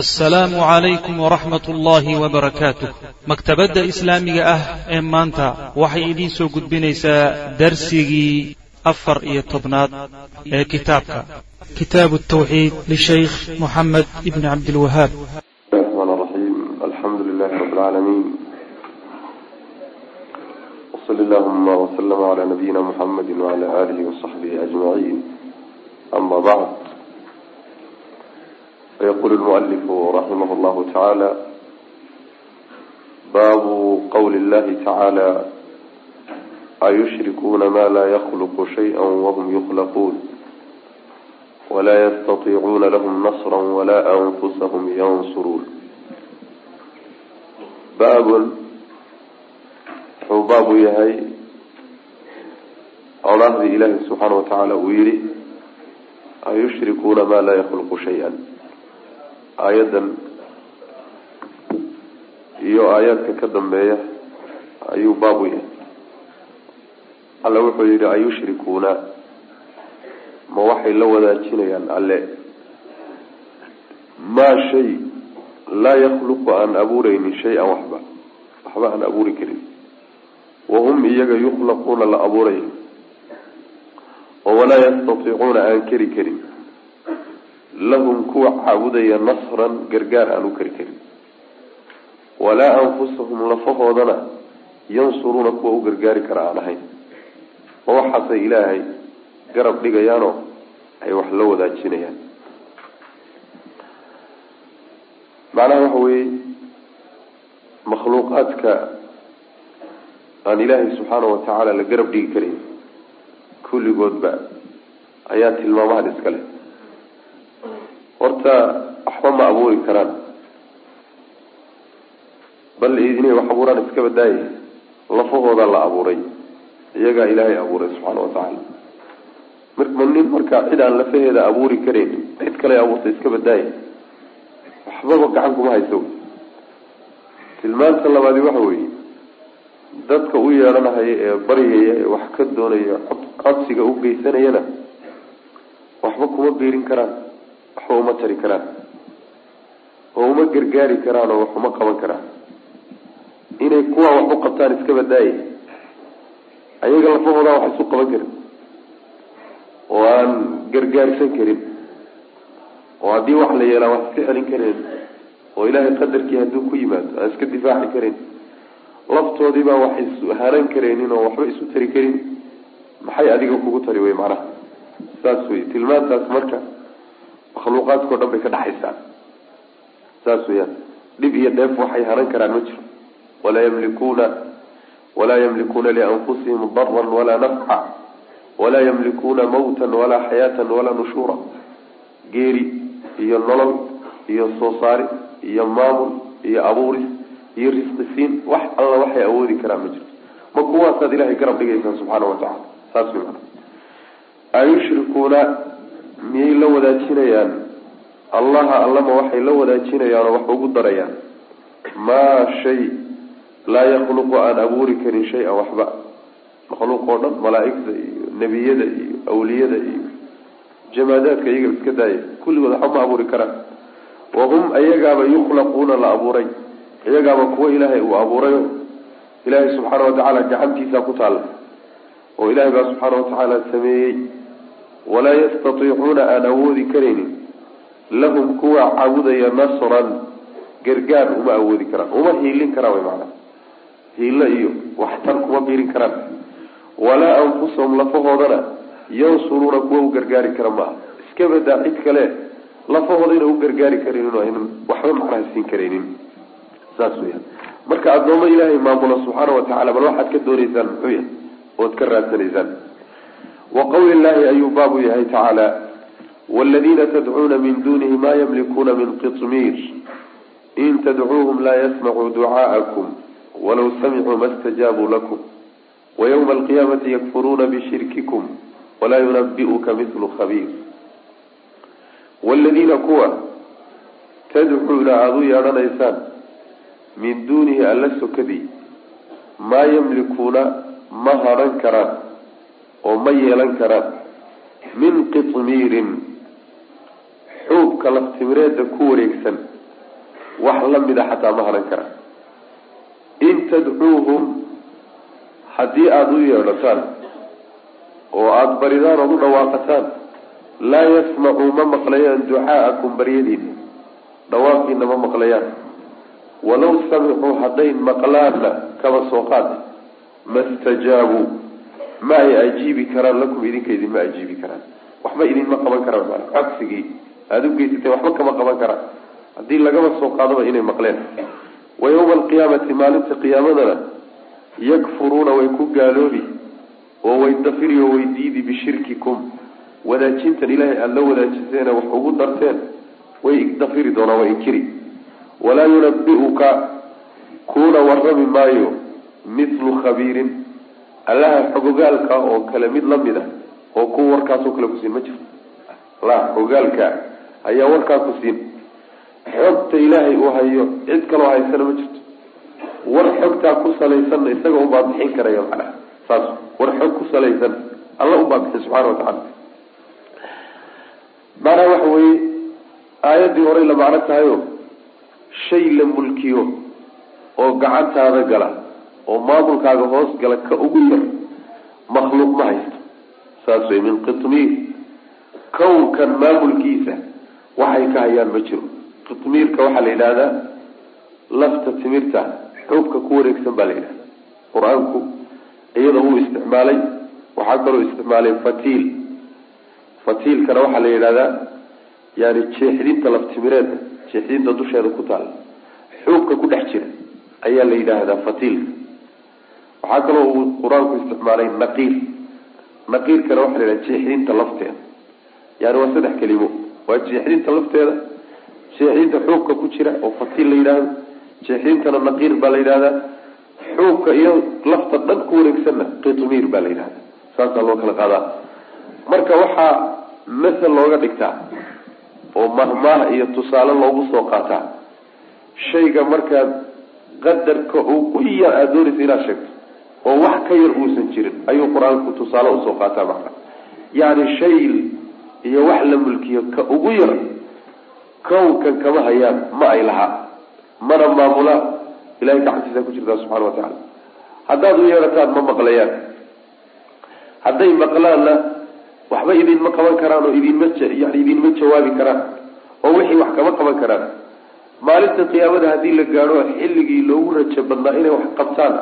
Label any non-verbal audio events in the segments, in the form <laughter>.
asalaamu calaykum waraxmat ullaahi wabarakaatuh maktabadda islaamiga ah ee maanta waxay idiin soo gudbinaysaa darsigii afar iyo tobnaad ee kitaabka. Kitaabu tawxiid lishaykh moxamed ibni cabdilwahaab raxmaan wslama cala nabiyina muxamedi wcala aalihi wasaxbihi ajmaciin ama bacd فيقول المؤلف رحمه الله تعالى باب قول الله تعالى أيشركون ما لا يخلق شيئا وهم يخلقون ولا يستطيعون لهم نصرا ولا أنفسهم ينصرون باب wuxuu baabu yahay olahdii ilaahi subxaana wa tacaala uu yihi ayushrikuuna maa laa yakhluqu shay-an aayaddan iyo aayaadka ka dambeeya ayuu baabu yahay. Alla wuxuu yihi ayushrikuuna? Ma waxay la wadaajinayaan alle. Maa shay laa yakhluqu aan abuureynin shay-an waxba waxba aan abuuri karin. Wahum iyaga yukhlaquuna la abuurayo oo walaa yastatiicuuna aan keri karin lahum kuwa caabudaya nasran gargaar aan u keri karin walaa anfusahum lafahoodana yansuruuna kuwa u gargaari kara aan ahayn. Oo waxaasay ilaahay garab dhigayaanoo ay wax la wadaajinayaan. Macnaha waxa weeye makhluuqaadka aan ilaahay subxaana wa tacaala la garab dhigi karin kulligoodba ayaa tilmaamahan iska leh horta waxba ma abuuri karaan. Bal inay wax abuuraan iska badaaye lafahooda la abuuray iyagaa ilaahay abuuray subxaana wa tacaala. Marma nin markaa cid aan lafaheeda abuuri kareyn cid kale abuurtay iska badaaye. Waxbaba gacan kuma hayso. Tilmaanta labaadi waxa weeye dadka u yeedhanahaya ee baryaya ee wax ka doonaya codsiga u geysanayana waxba kuma biirin karaan waxba uma tari karaan. Oo uma gargaari karaan oo wax uma qaban karaan. Inay kuwaa wax u qabtaan iska badaaye. Ayaga lafahoodaan wax isu qaban karin. Oo aan gargaarsan karin. Oo haddii wax la yeelaa wax iska celin karin. Oo ilaahay qadarkii hadduu ku yimaado aan iska difaaci karin. Laftoodii baa wax ishanan karaynin oo waxba isu tari karin. Maxay adiga kugu tari wey macnaha saas wey tilmaantaas marka makhluuqaadkao dhan bay ka dhaxaysaa. Saas weyaan dhib iyo dheef waxay hanan karaan ma jiro. Walaa yamlikuuna walaa yamlikuuna lianfusihim daran walaa nafca. Walaa yamlikuuna mawtan walaa xayaatan walaa nushuura. Geeri iyo nolol iyo soo saari iyo maamul iyo abuuris iyo risqisiin wax alla waxay awoodi karaan ma jirto ma kuwaasaad ilahay garab dhigaysaa subxaana wa tacala saas way mana ayushrikuuna miyay la wadaajinayaan? Allaha allama waxay la wadaajinayaan oo wax ugu darayaan. Maa shay laa yakhluqu aan abuuri karin shay-an waxba. Makhluuq oo dhan malaaigta iyo nebiyada iyo awliyada iyo jamaadaadka iyaga iska daaya kulligood waxba ma abuuri karaan. Wahum ayagaaba yukhlaquuna la abuuray. Iyagaaba kuwo ilaahay uu abuurayo. Ilaahay subxaana watacaala gacantiisa ku taalla. Oo ilaahay baa subxaana watacaala sameeyey walaa yastatiicuuna aan awoodi karaynin lahum kuwa caabudaya nasran gargaar uma awoodi karaan uma hiilin karaan way macnaa hiilo iyo waxtar kuma biirin karaan. Walaa anfusahum lafahoodana yansuruuna kuwa u gargaari kara maaha. Iska badaa cid kale lafahooda ina u gargaari karaynin oo aynan waxba macnaha siin karaynin. Saas weyaan marka addoommo ilaahay maamulo subxaana wa tacala bal waxaad ka dooneysaan muxuu yahay ood ka raadsanaysaan wa qawli llahi ayuu baabu yahay tacaala waaladiina tadcuuna min dunihi ma yamlikuuna min qitmiir in tadcuuhum laa yasmacuu ducaa'akum walaw samicuu ma stajaabuu lakum wayawma alqiyaamati yakfuruuna bishirkikum walaa yunabi'uka mithlu khabiir waaladiina kuwa tadcuuna aada u yeedhanaysaan min duunihi alla sokadii maa yamlikuuna ma hadhan karaan oo ma yeelan karaan min qitmiirin xuubka laftimireeda ku wareegsan wax lamida xataa ma haran karaan in tadcuuhum haddii aada u yeedhataan oo aada baridaan ood u dhawaaqataan laa yasmacuu ma maqlayaan ducaa'akum baryadiina dhawaaqiina ma maqlayaan. Walaw samicuu hadday maqlaanna kaba soo qaada ma stajaabuu ma ay ajiibi karaan lakum idinka idinma ajiibi karaan. Waxba idinma qaban karaan maa codsigii. Aada u geysatay waxba kama qaban karaan. Haddii lagaba soo qaadaba inay maqleen. Wa yawma alqiyaamati maalinta qiyaamadana yakfuruuna way ku gaaloobi oo way dafiri oo way diidi bishirkikum. Wadaajintan ilaahay aada la wadaajiseene wax ugu darteen way dafiri doonaan way inkiri. Walaa yunabi-uka kuuna warrami maayo mithlu khabiirin allaha xogogaalka oo kale mid la mid a oo kuwa warkaasoo kale kusiin ma jirto la xogogaalka ayaa warkaa ku siin. Xogta ilaahay uu hayo cid kaloo haysana ma jirto. War xogtaa ku salaysanna isaga unbaa bixin karaya macnaha. Saas war xog ku salaysan alla unbaa bixin wa tacala macnaha waxa weeye aayaddii horey la macno tahayo shay la mulkiyo oo gacantaada gala oo maamulkaaga hoos gala ka ugu yar makhluuq ma haysto. Saas wey min qitmiir kownkan maamulkiisa waxay ka hayaan ma jiro. Qitmiirka waxaa la yidhahdaa lafta timirta xuubka ku wareegsan baa la yidhahda qur'aanku iyada wuu isticmaalay waxaa kaloo isticmaalay fatiil. Fatiilkana waxaa la yidhahdaa yani jeexdinta laftimireedka jeexdinta dusheeda ku taala xuubka ku dhex jira ayaa la yidhaahdaa fatiilka waxaa kaloo uu qur'aanku isticmaalay naqiir. Naqiirkana waxaa la yidhahda jeexdinta lafteeda. Yani waa saddex kelimo waa jeexdinta lafteeda jeexdinta xuubka ku jira oo fatiil la yidhaahdo jeexdintana naqiir baa la yidhahdaa xuubka iyo lafta dhan ku wareegsanna qitmiir baa la yidhahda saasaa loo kala qaadaa. Marka waxaa masel looga dhigtaa oo mahmaah iyo tusaale loogu soo qaataa shayga markaad qadarka ugu yar aada doonaysa inaad sheegto ka yar uusan jirin. Ayuu qur'aanku tusaale u soo qaataa macna yacni shay iyo wax la mulkiyo ka ugu yar kownkan kama hayaan ma ay lahaa. Mana maamula ilahay gacantiisa ku jirtaa subxana wa tacaala. Haddaad u yeedhataan ma maqlayaan. Hadday maqlaanna waxba idinma qaban karaan oo idinma yani idinma jawaabi karaan oo wixii wax kama qaban karaan. Maalinta qiyaamada haddii la gaadho xilligii loogu rajo badnaa inay wax qabtaan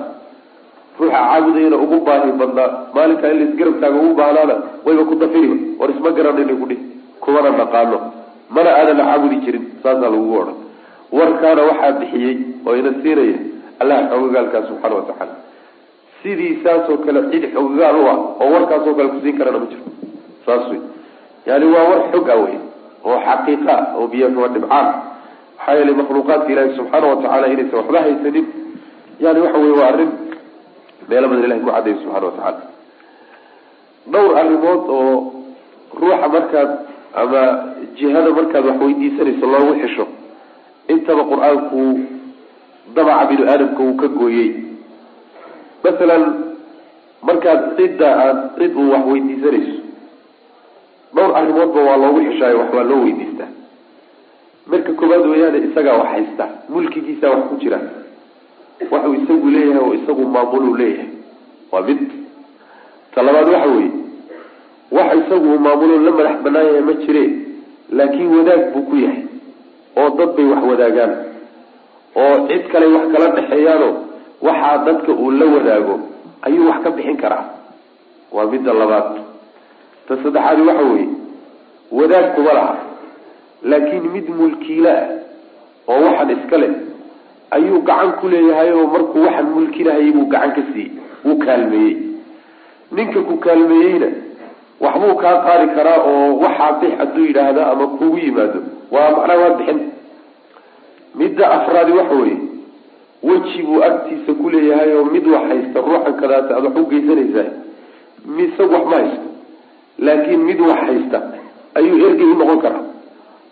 ruuxa caabudayana ugu baahi badnaa. Maalinkaa in laisgarabtaaga ugu baahnaana wayba ku dafiriba war isma garanayna kudhi kumana naqaano. Mana aadan caabudi jirin saasaa lagugu odhan warkaana waxaa bixiyey oo ina siinaya allaha xogogaalkaa subxaana wa tacaala. Sidii saasoo kale cid xogogaal u ah oo warkaasoo kale kusiin karana ma jirto. Saas wey yani waa war xog ah wey oo xaqiiqa oo biyo kama dhibcaan. Maxaa yeelay makhluuqaadka ilaahi subxaana wa tacaala inaysan waxba haysanin. Yani waxa wey waa arrin meelo badan ilahay ku cadday subxana wa tacaala. Dhowr arrimood oo ruuxa markaad ama jihada markaad wax weydiisanayso loogu xisho intaba qur'aanku dabaca binu aadamka uu ka gooyey. Masalan markaad cidda aad cid uu wax weydiisanayso dhowr arrimoodba waa loogu xishaayo wax waa loo weydiistaa. Marka koowaad weyaane isagaa wax haysta mulkigiisaa wax ku jira waxuu isagu leeyahay oo isagu maamuluu leeyahay waa mid. Ta labaad waxa weeye wax isagu maamulo la madax banaan yahay ma jire laakiin wadaag buu ku yahay oo dad bay wax wadaagaan. Oo cid kale wax kala dhexeeyaano waxaa dadka uu la wadaago ayuu wax ka bixin karaa. Waa midda labaad. Ta saddexaadi waxa weeye wadaag kuma laha laakiin mid mulkiila ah oo waxan iska leh ayuu gacan ku leeyahay oo markuu waxan mulkinahayay buu gacan ka siiyey wuu kaalmeeyey. Ninka ku kaalmeeyeyna waxbuu kaa qaadi karaa oo waxaa bix hadduu yidhaahda ama kugu yimaado. Waa macnaa waa bixin. Midda afraadi waxa weeye weji buu agtiisa ku leeyahay oo mid wax haysta ruuxan kadaata aad wax u geysanaysaa isagu wax ma haysto. Laakiin mid wax haysta ayuu ergey u noqon karaa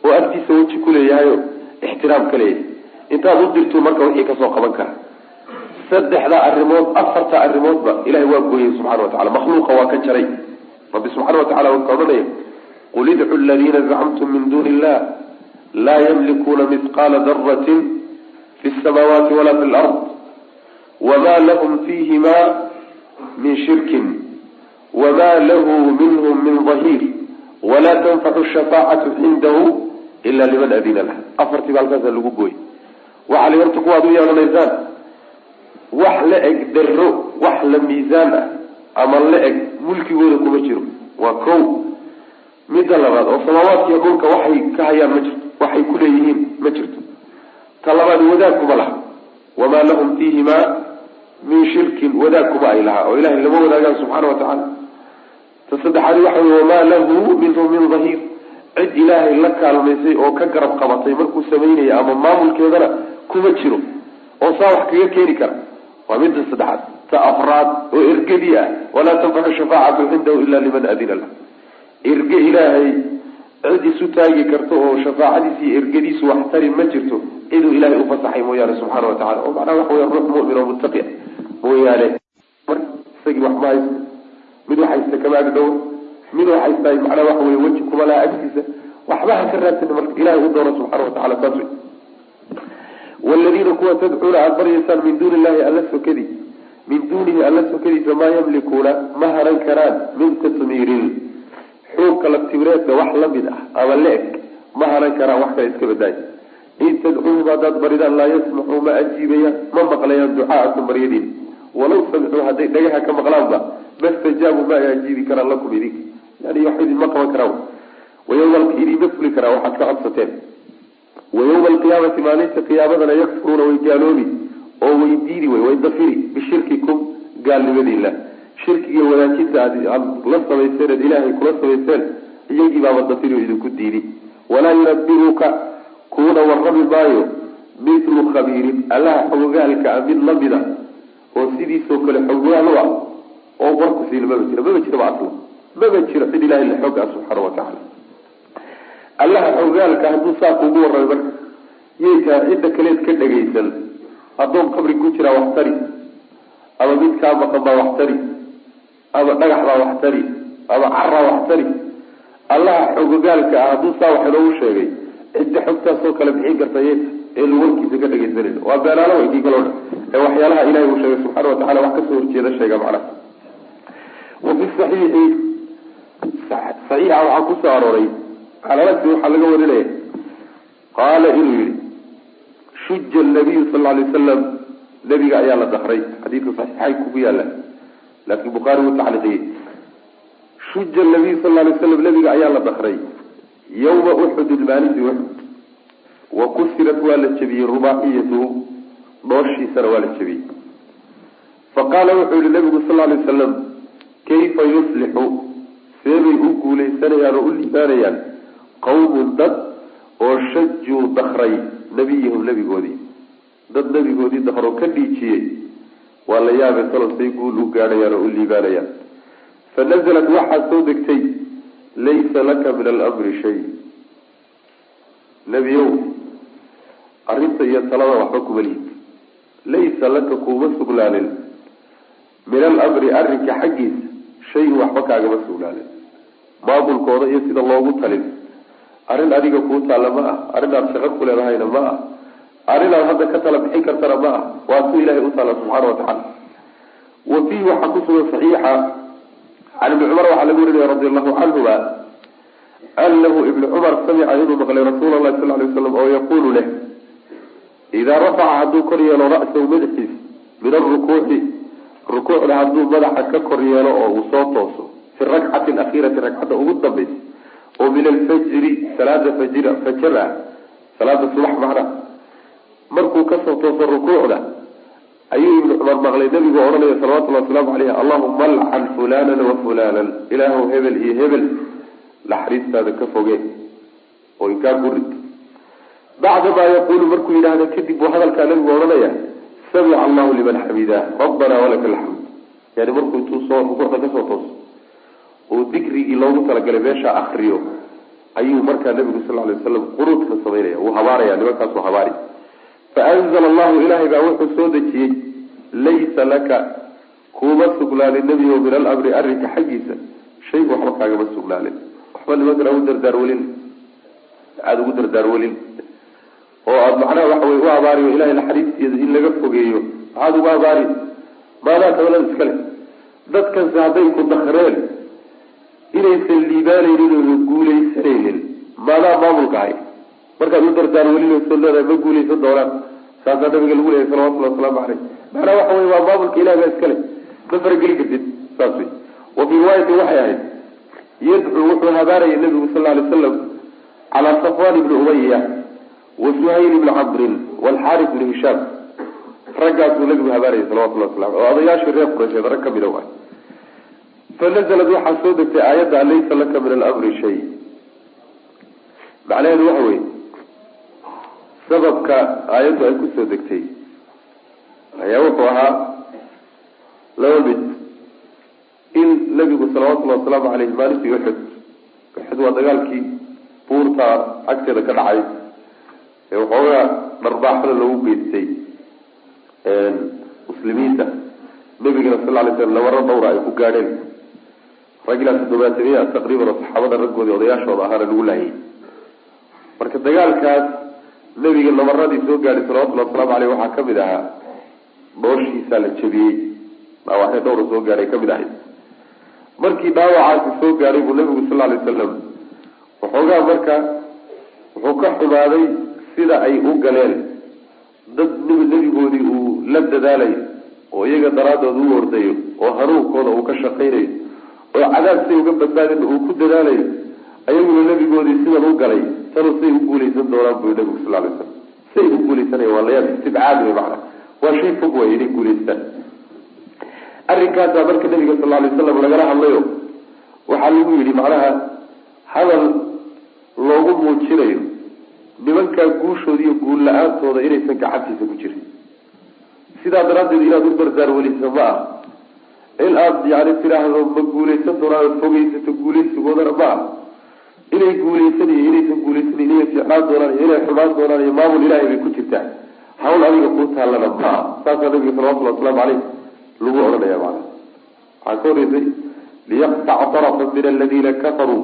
oo agtiisa weji ku leeyahayo ixtiraam ka leeyahay intaad u dirtu marka wixii ka soo qaban kara. Saddexda arrimood afarta arrimoodba ilahay waa gooyey subxana wa tacala makhluuqa waa ka jaray. Rabbi subxana wa tacala wuxuu odhanaya qul idcu aladiina zacamtum min duuni illah laa yamlikuuna mithqaala daratin fi samaawaati walaa fi lard wama lahum fiihima min shirkin wma lahu minhm min dahir wla tanfacu shafaacatu cindahu ila liman adina lah afartii ba halkaasa lagu gooy waxaa horta kuwaad u yeelanaysaan. Wax la eg daro wax la miisaan ah ama la eg mulkigooda kuma jiro. Waa ko midda labaad oo samaawaadkiiyo dhulka waxay ka hayaan ma jirto. Waxay kuleeyihiin ma jirto. Ta labaad wadaag kuma laha. Wamaa lahum fiihima min shirkin wadaag kuma ay lahaa. Oo ilahay lama wadaagaan subxaana watacaala ta saddexaadi waxa wey wamaa lahu minhu min dahiir. Cid ilaahay la kaalmaysay oo ka garab qabatay markuu samaynaya ama maamulkeedana kuma jiro oo saa wax kaga keeni kara. Waa midda saddexaad. Ta afraad oo ergadii ah. Walaa tanfacu shafaacatu cindahu ila liman adina lah erge ilaahay cid isu taagi karto oo shafaacadiisi ergadiisu wax tari ma jirto ciduu ilahay ufasaxay mooyaane subxaana watacala oo macnaha waxa wey ruux mumin oo muttaqi mooyaane mar isagii wax ma haysto. Mid wax haysta kama agdhowo mid wax haysta macnaha waxa wey weji kuma laha agtiisa. Waxba ha ka raadsan marka ilahay u doono subxaana watacala saas wey waladiina kuwa tadcuuna aada baryaysaan min duuni illahi alla sokadii min duunihi alla sokadiisa maa yamlikuuna ma haran karaan min qitmiirin xuubka laftibireedka wax la mid ah ama la-eg ma haran karaan wax kale iska badaay in tadcuuhum haddaad baridaan laa yasmaxuu ma ajiibayaan ma maqlayaan ducaaakum baryadiin walaw samicuu hadday dhagaha ka maqlaanba mastajaabuu ma ay ajiibi karaan lakum idinka yani wax idinma qaban karaan wayawma idinma fuli karaan waxaad ka codsateen wayawma alqiyaamati maalinta qiyaamadana yakfuruuna way gaaloobi oo way diidi wey way dafiri bishirkikum gaalnimadiila shirkigiiy wadaajinta aad la samayseen ad ilaahay kula samayseen iyagii baaba dafiri oo idinku diidi. Walaa yunabiruka kuuna warrami maayo mithlu khabiirin allaha xogogaalka a mid la mid a oo sidiisoo kale xogogaal u ah oo warku siina maba jira maba jiraba asla maba jiro cid ilahay la xooga ah subxaana watacaala allaha xogogaalka hadduu saa kuugu warramay marka cidda kaleed ka dhagaysan. Addoon qabri ku jiraa wax tari. Ama mid kaa maqan baa wax tari. Ama dhagax baa wax tari. Ama caraa wax tari. Allaha xogogaalka ah hadduu saa wax inoogu sheegay cidda xogtaasoo kale bixin karta tahay eenu warkiisa ka dhagaysanayna waa beenaalo waykii kaloo dhan ee waxyaalaha ilahay uu sheegay subxana watacala wax ka soo horjeeda sheega macnaha. Wa fi saxiixi saxiixa waxaa ku soo arooray calalasi waxaa laga warinaya qaala inuu yihi shuja nabiyu sal alay wasalam nabiga ayaa la dakray xadiidka saxiixay kugu yaalla laakin bukhaari wuu tacliiqiyey. Shuja nabiyu sal alay waslam nabiga ayaa la dakray yawma uxudin maalintii uxud wa kusirat waa la jebiyey rubaaciyatuhu dhooshiisana waa la jebiyey faqaala wuxuu yihi nabigu sal lay wasalam kayfa yuslixu seebay u guuleysanayaan oo u liibaanayaan qawmun dad oo shajuu dakray nabiyahum nebigoodii. Dad nebigoodii dakroo ka dhiijiyey. Waa la yaabay say guul u gaadhayaan oo u liibaanayaan. Fa nazalat waxaa soo degtay laysa laka min alamri shay. Nebiyow arrinta iyo talada waxba kuma lihid laysa laka kuuma sugnaanin. Min alamri arrinka xaggiisa shay waxba kaagama sugnaanin. Maamulkooda iyo sida loogu talin arrin adiga kuu taalla ma ah. Arrin aad shaqo ku leedahayna ma ah. Arrin aad hadda ka tala bixin kartana ma ah. Waa tu ilahay u taalla subxaana watacaala wa fiihi waxaa kusugan saxiixa. Can ibni cumar waxaa laga warinaya radi allahu canhuma anahu ibni cumar samica inuu maqlay rasuula lahi sal lay waslam oo yaqulu leh idaa rafaca hadduu kor yeelo ra'sahu madaxiis min arukuuci rukuucda hadduu madaxa ka kor yeelo oo uu soo tooso fi rakcati akhiirati ragcadda ugu dambaysa oo min alfajri salaada fajr fajar ah salaada subax macna markuu ka soo tooso rukuucda ayuu ibnu cumar maqlay nabigu odhanaya salawatullahi wasalaamu caleyh allahuma alcan fulanan wa fulanan ilaahu hebel iyo hebel naxariistaada ka foge oo inkaa gurid bacdamaa yaquulu markuu yidhaahdo kadib buu hadalkaa nabigu odhanaya samica allahu liman xamidah rabbana walaka alxamd. Yani markuu intuu soo rukuucda ka soo tooso oo dikrigii loogu talagalay meesha akriyo ayuu markaa nabigu sal lay waslam quruudka samaynaya wuu habaaraya nimankaasuu habaari. Faanzla allahu ilaahay baa wuxuu soo dejiyey laysa laka kuuma sugnaanin nebigo min alamri arrinka xaggiisa shay waxba kaagama sugnaanin waxba nimankana ugu dardaarwelin aada ugu dardaarwelin oo aada macnaha waxa wey u abaariyo ilahay naxariistieda in laga fogeeyo maxaad uga abaari maadaa tawlada iskale dadkanse hadday ku dakreen inaysan liibaanaynin oo guulaysanaynin. Maadaa maamulka hay markaad u dardaan welinasoo leedahay ma guulaysan doonaan. Saasaa nabiga lagu leeyahy salawatullahi wasalaamu caleyh macnaa waxa wey waa maamulka ilahi baa iskale ma farageli kartid saas wey wa fii riwaayatin waxay ahayd yadcuu wuxuu habaaraya nabigu sal alay slam calaa safwan ibni umaya wa suhayl ibni camrin walxaaris ibni hishaam. Raggaasuu nabigu habaarayay salawatullah waslam oo odayaashii reer qureysheed rag ka mida waay fanazalad waxaa soo degtay aayadda laysa laka min alamri shay macnaheedu waxa wey sababka aayaddu ay ku soo degtay ayaa wuxuu ahaa laba mid in nabigu salawatullahi wasalaamu caleyh maalintii uxud uxud waa dagaalkii buurta agteeda ka dhacay ee waxoogaa dharbaaxada loogu geystay muslimiinta nabigana sal lay slam nabaro dhawra ay ku gaadheen rag ilaa toddobaatamiya taqriiban oo saxaabada raggoodii odayaashooda ahaana lagu laayay. Marka dagaalkaas nabiga nabaradii soo gaadhay salawatullhi wasalaamu aleyh waxaa ka mid ahaa dhooshiisaa la jabiyey. Dhaawacyo dhawra soo gaadhay ka mid ahayd. Markii dhaawacaasi soo gaadhay buu nabigu sal lay wasalam waxoogaa marka wuxuu ka xumaaday sida ay u galeen. Dad nebigoodii uu la dadaalayo oo iyaga daraadooda u ordayo oo hanuunkooda uu ka shaqaynayo oo cadaab say uga badbaadin uu ku dadaalayo ayaguna nebigoodii sidan u galay tanu say u guulaysan doonaan buu nabigu sal lay slam say u guulaysanaya waa layaab istibcaad wey macana waa shay fog way inay guulaystaan arrinkaasaa marka nabiga sal lay slam lagala hadlayo waxaa lagu yidhi macnaha hadal loogu muujinayo nimankaa guushooda iyo guul la'aantooda inaysan gacantiisa ku jirin. Sidaa daraaddeed inaad u dardaar weliso ma ah in aada yani tidhaahdo ma guulaysan doonaan fogeysato guulaysigoodana ma ah inay guulaysan iyo inaysan guulaysan inay ficnaan doonaan iyo inay xumaan doonaan iyo maamul ilahay bay ku jirtaa. Hawl adiga kuu taallana ma ah saasaa nabiga salawatullhi wasalaamu caleyh lagu odhanaya macana waxaa ka horeysay liyaqtac tarafan min aladiina kafaruu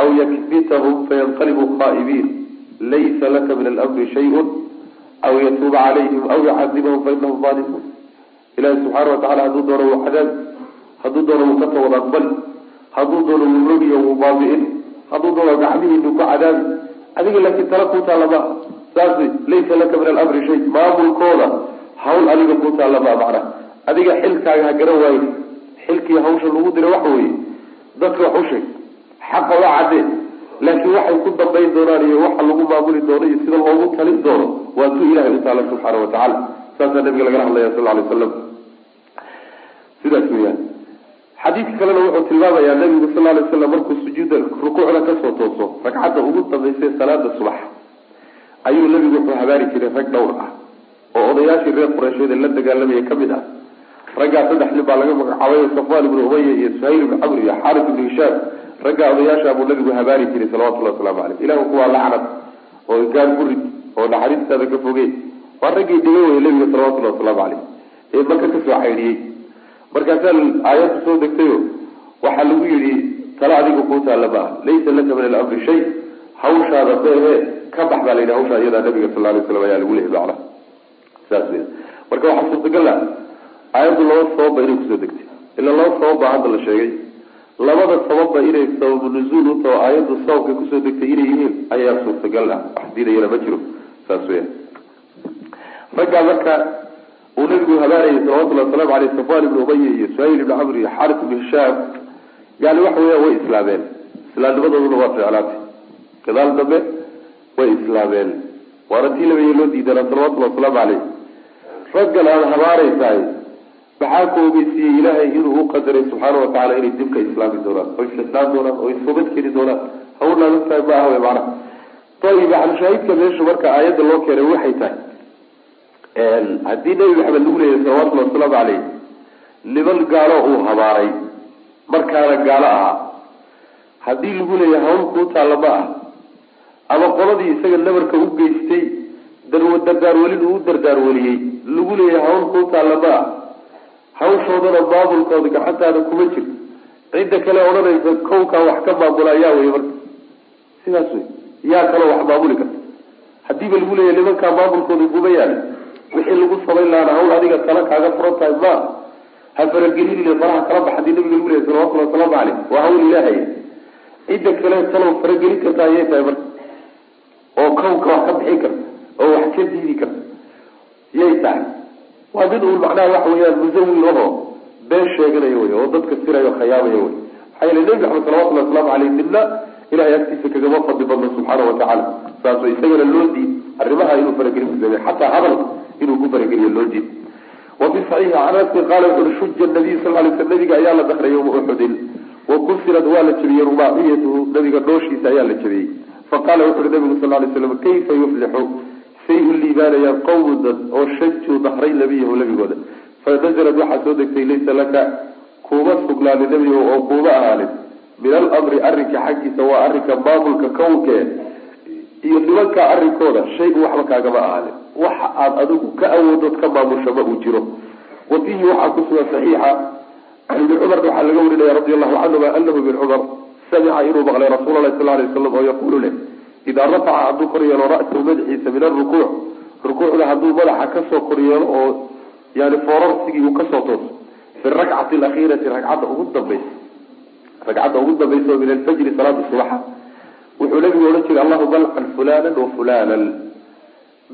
aw yakbitahum fayanqalibuu khaa'ibiin laysa laka min alamri shayun aw yatuuba calayhim aw yucadibahum fainahum zaalimuun ilahi subxaana watacala hadduu doono wuu cadaab hadduu doono wuu ka tawad aqbali hadduu doono wuu rogiyo wuu baabi'in hadduu doono gacmihiinu ku cadaabi adiga laakiin tala kuu taalla maa saas laysa laka min alamri shay maamulkooda hawl adiga kuu taalla maa macna. Adiga xilkaaga ha garan waaye xilkii hawsha lagu dira waxa weeye dadka wax u sheeg xaqa waa caddee laakiin waxay ku dambayn doonaan iyo waxa lagu maamuli doono iyo sida loogu talin doono waa tu ilahay u taala subxaana watacala saasaa nabiga lagala hadlaya sal lay slam sidaas weyaan xadiidka kalena wuxuu tilmaamayaa nabigu sal lay slam markuu sujuudda rukuucda ka soo tooso ragcadda ugu dambaysa salaada subax ayuu nabigu wuxuu habaari jiray rag dhowr ah oo odayaashii reer qureysheed la dagaalamaya ka mid ah. Raggaa saddex nin baa laga magacaabay safwan ibnu umaya iyo suhayl ibnu camr iyo xaaris ibnu hishaam. Raggaa odayaasha buu nabigu habaari jiray salawatullahi waslamu caleyh ilahu kuwaa lacnad oo gaar ku rid oo naxariistaada ka fogey waa raggii dhiga weye nabiga salawatullahi wasalaamu caleyh ee maka ka soo caydhiyey markaasaa aayaddu soo degtayo waxaa lagu yidhi tala adiga kuu taalla ma laysa laka min alamri shay. Hawshaada beehe ka bax baa la yidhi hawshaa iyadaa nabiga sal lay slam ayaa lagu lehay macna saas wey marka waxaa suurtagal ah aayaddu laba sababba inay ku soo degtay. Ila laba sababba hadda la sheegay. Labada sababba inay sababu nuzuul u taho aayaddu sababkay ku soo degtay inay yihiin ayaa suurtagal ah. Wax diidayana ma jiro. Saas weya raggaa marka uu nabigu habaarayay salawatullahi wasalaamu aleyh safwan ibnu umaya iyo suhayl ibnu camr iyo xaris ibnu hishaam yani waxa weya way islaameen. Islaamnimadooduna waa ficlaatay gadaal dambe way islaameen. Waana tii labaye loo diidanaa salawatullahi wasalaamu caleyh raggan aada habaaraysahay maxaa ku ogeysiiyey ilaahay inuu u qadaray subxaana watacala inay dibka islaami doonaan oy fitnaan doonaan oy toobad keni doonaan? Hawlaa ogtahay ma ah wey macnaha ayib maxalshaahidka meesha marka aayadda loo keenay waxay tahay haddii nebi maxamed lagu leeyahay salawatullahi wasalaamu caleyh niman gaalo uu habaaray markaana gaalo ahaa. Haddii lagu leeyahay hawl kuu taalla ma ah ama qoladii isaga nabarka u geystay dardaarwelin uu u dardaarweliyey lagu leeyahay hawl kuu taalla ma ah hawshoodana maamulkooda gacantaada kuma jirto cidda kale odhanaysa kowkaa wax ka maamula yaa wey marka. Sidaas wey yaa kaloo wax maamuli karta. Hadiiba lagu leeyahy nimankaa maamulkooda kuma yaali wixii lagu samayn lahaana hawl adiga tala kaaga furan tahay ma ha faragelinile faraha kala bax haddii nabiga lagu leeyahy salawatulli wasalaamu caleyh waa hawl ilaahay. Cidda kale talow faragelin karta ayay tahay marka. Oo kownka wax ka bixin karta oo wax ka diidi karta yay tahay. Waa mid uun macnaha waxa weyaan musawir aho been sheeganaya wey oo dadka sirayo khayaamaya wey maxaa yeele nebi maxamed salawatulli wasalaamu caleyh midna ilahay agtiisa kagama fadli badno subxaana watacaala saasoo isagana loo diid arrimaha inuu faragelin ku sameey xataa hadal inuu ku farageliyo loo diid wa fi saxiixi can anasin qaala wuxu uri shuja nabiy sal lay sl nabiga ayaa la dakray yowma uxudin wa kusirad waa la jebiyey rubaaciyatuhu nabiga dhooshiisa ayaa la jebiyey faqala wuxu uhi nabigu sal lay slam kayfa yuflixu say u liibaanayaan qawmu dad oo shajuu dahray nabiyahu nabigooda. Fanazalad waxaa soo degtay laysa laka kuuma sugnaanin nebiyahu oo kuuma ahaanin min alamri arrinka xaggiisa waa arrinka maamulka kawnkee iyo nimanka arrinkooda shaygu waxba kaagama ahaanin waxa aada adigu ka awoodood ka maamusho ma uu jiro. Wa fiihi waxaa kusugan saxiixa can cumar waxaa laga warinaya radi allahu canhuma anahu ibn cumar samica inuu maqlay rasuul lahi sal lay slam oo yaquulu leh idaa rafaca hadduu kor yeelo ra'sahu madaxiisa min arukuuc rukuucda hadduu madaxa ka soo kor yeelo oo yani foorarsigii uu ka soo tooso fi rakcati alakhiirati ragcadda ugu dambaysa ragcadda ugu dambaysa oo min alfajri salaada subaxa. Wuxuu nabigu odhan jiray allahuma alcan fulanan wa fulanan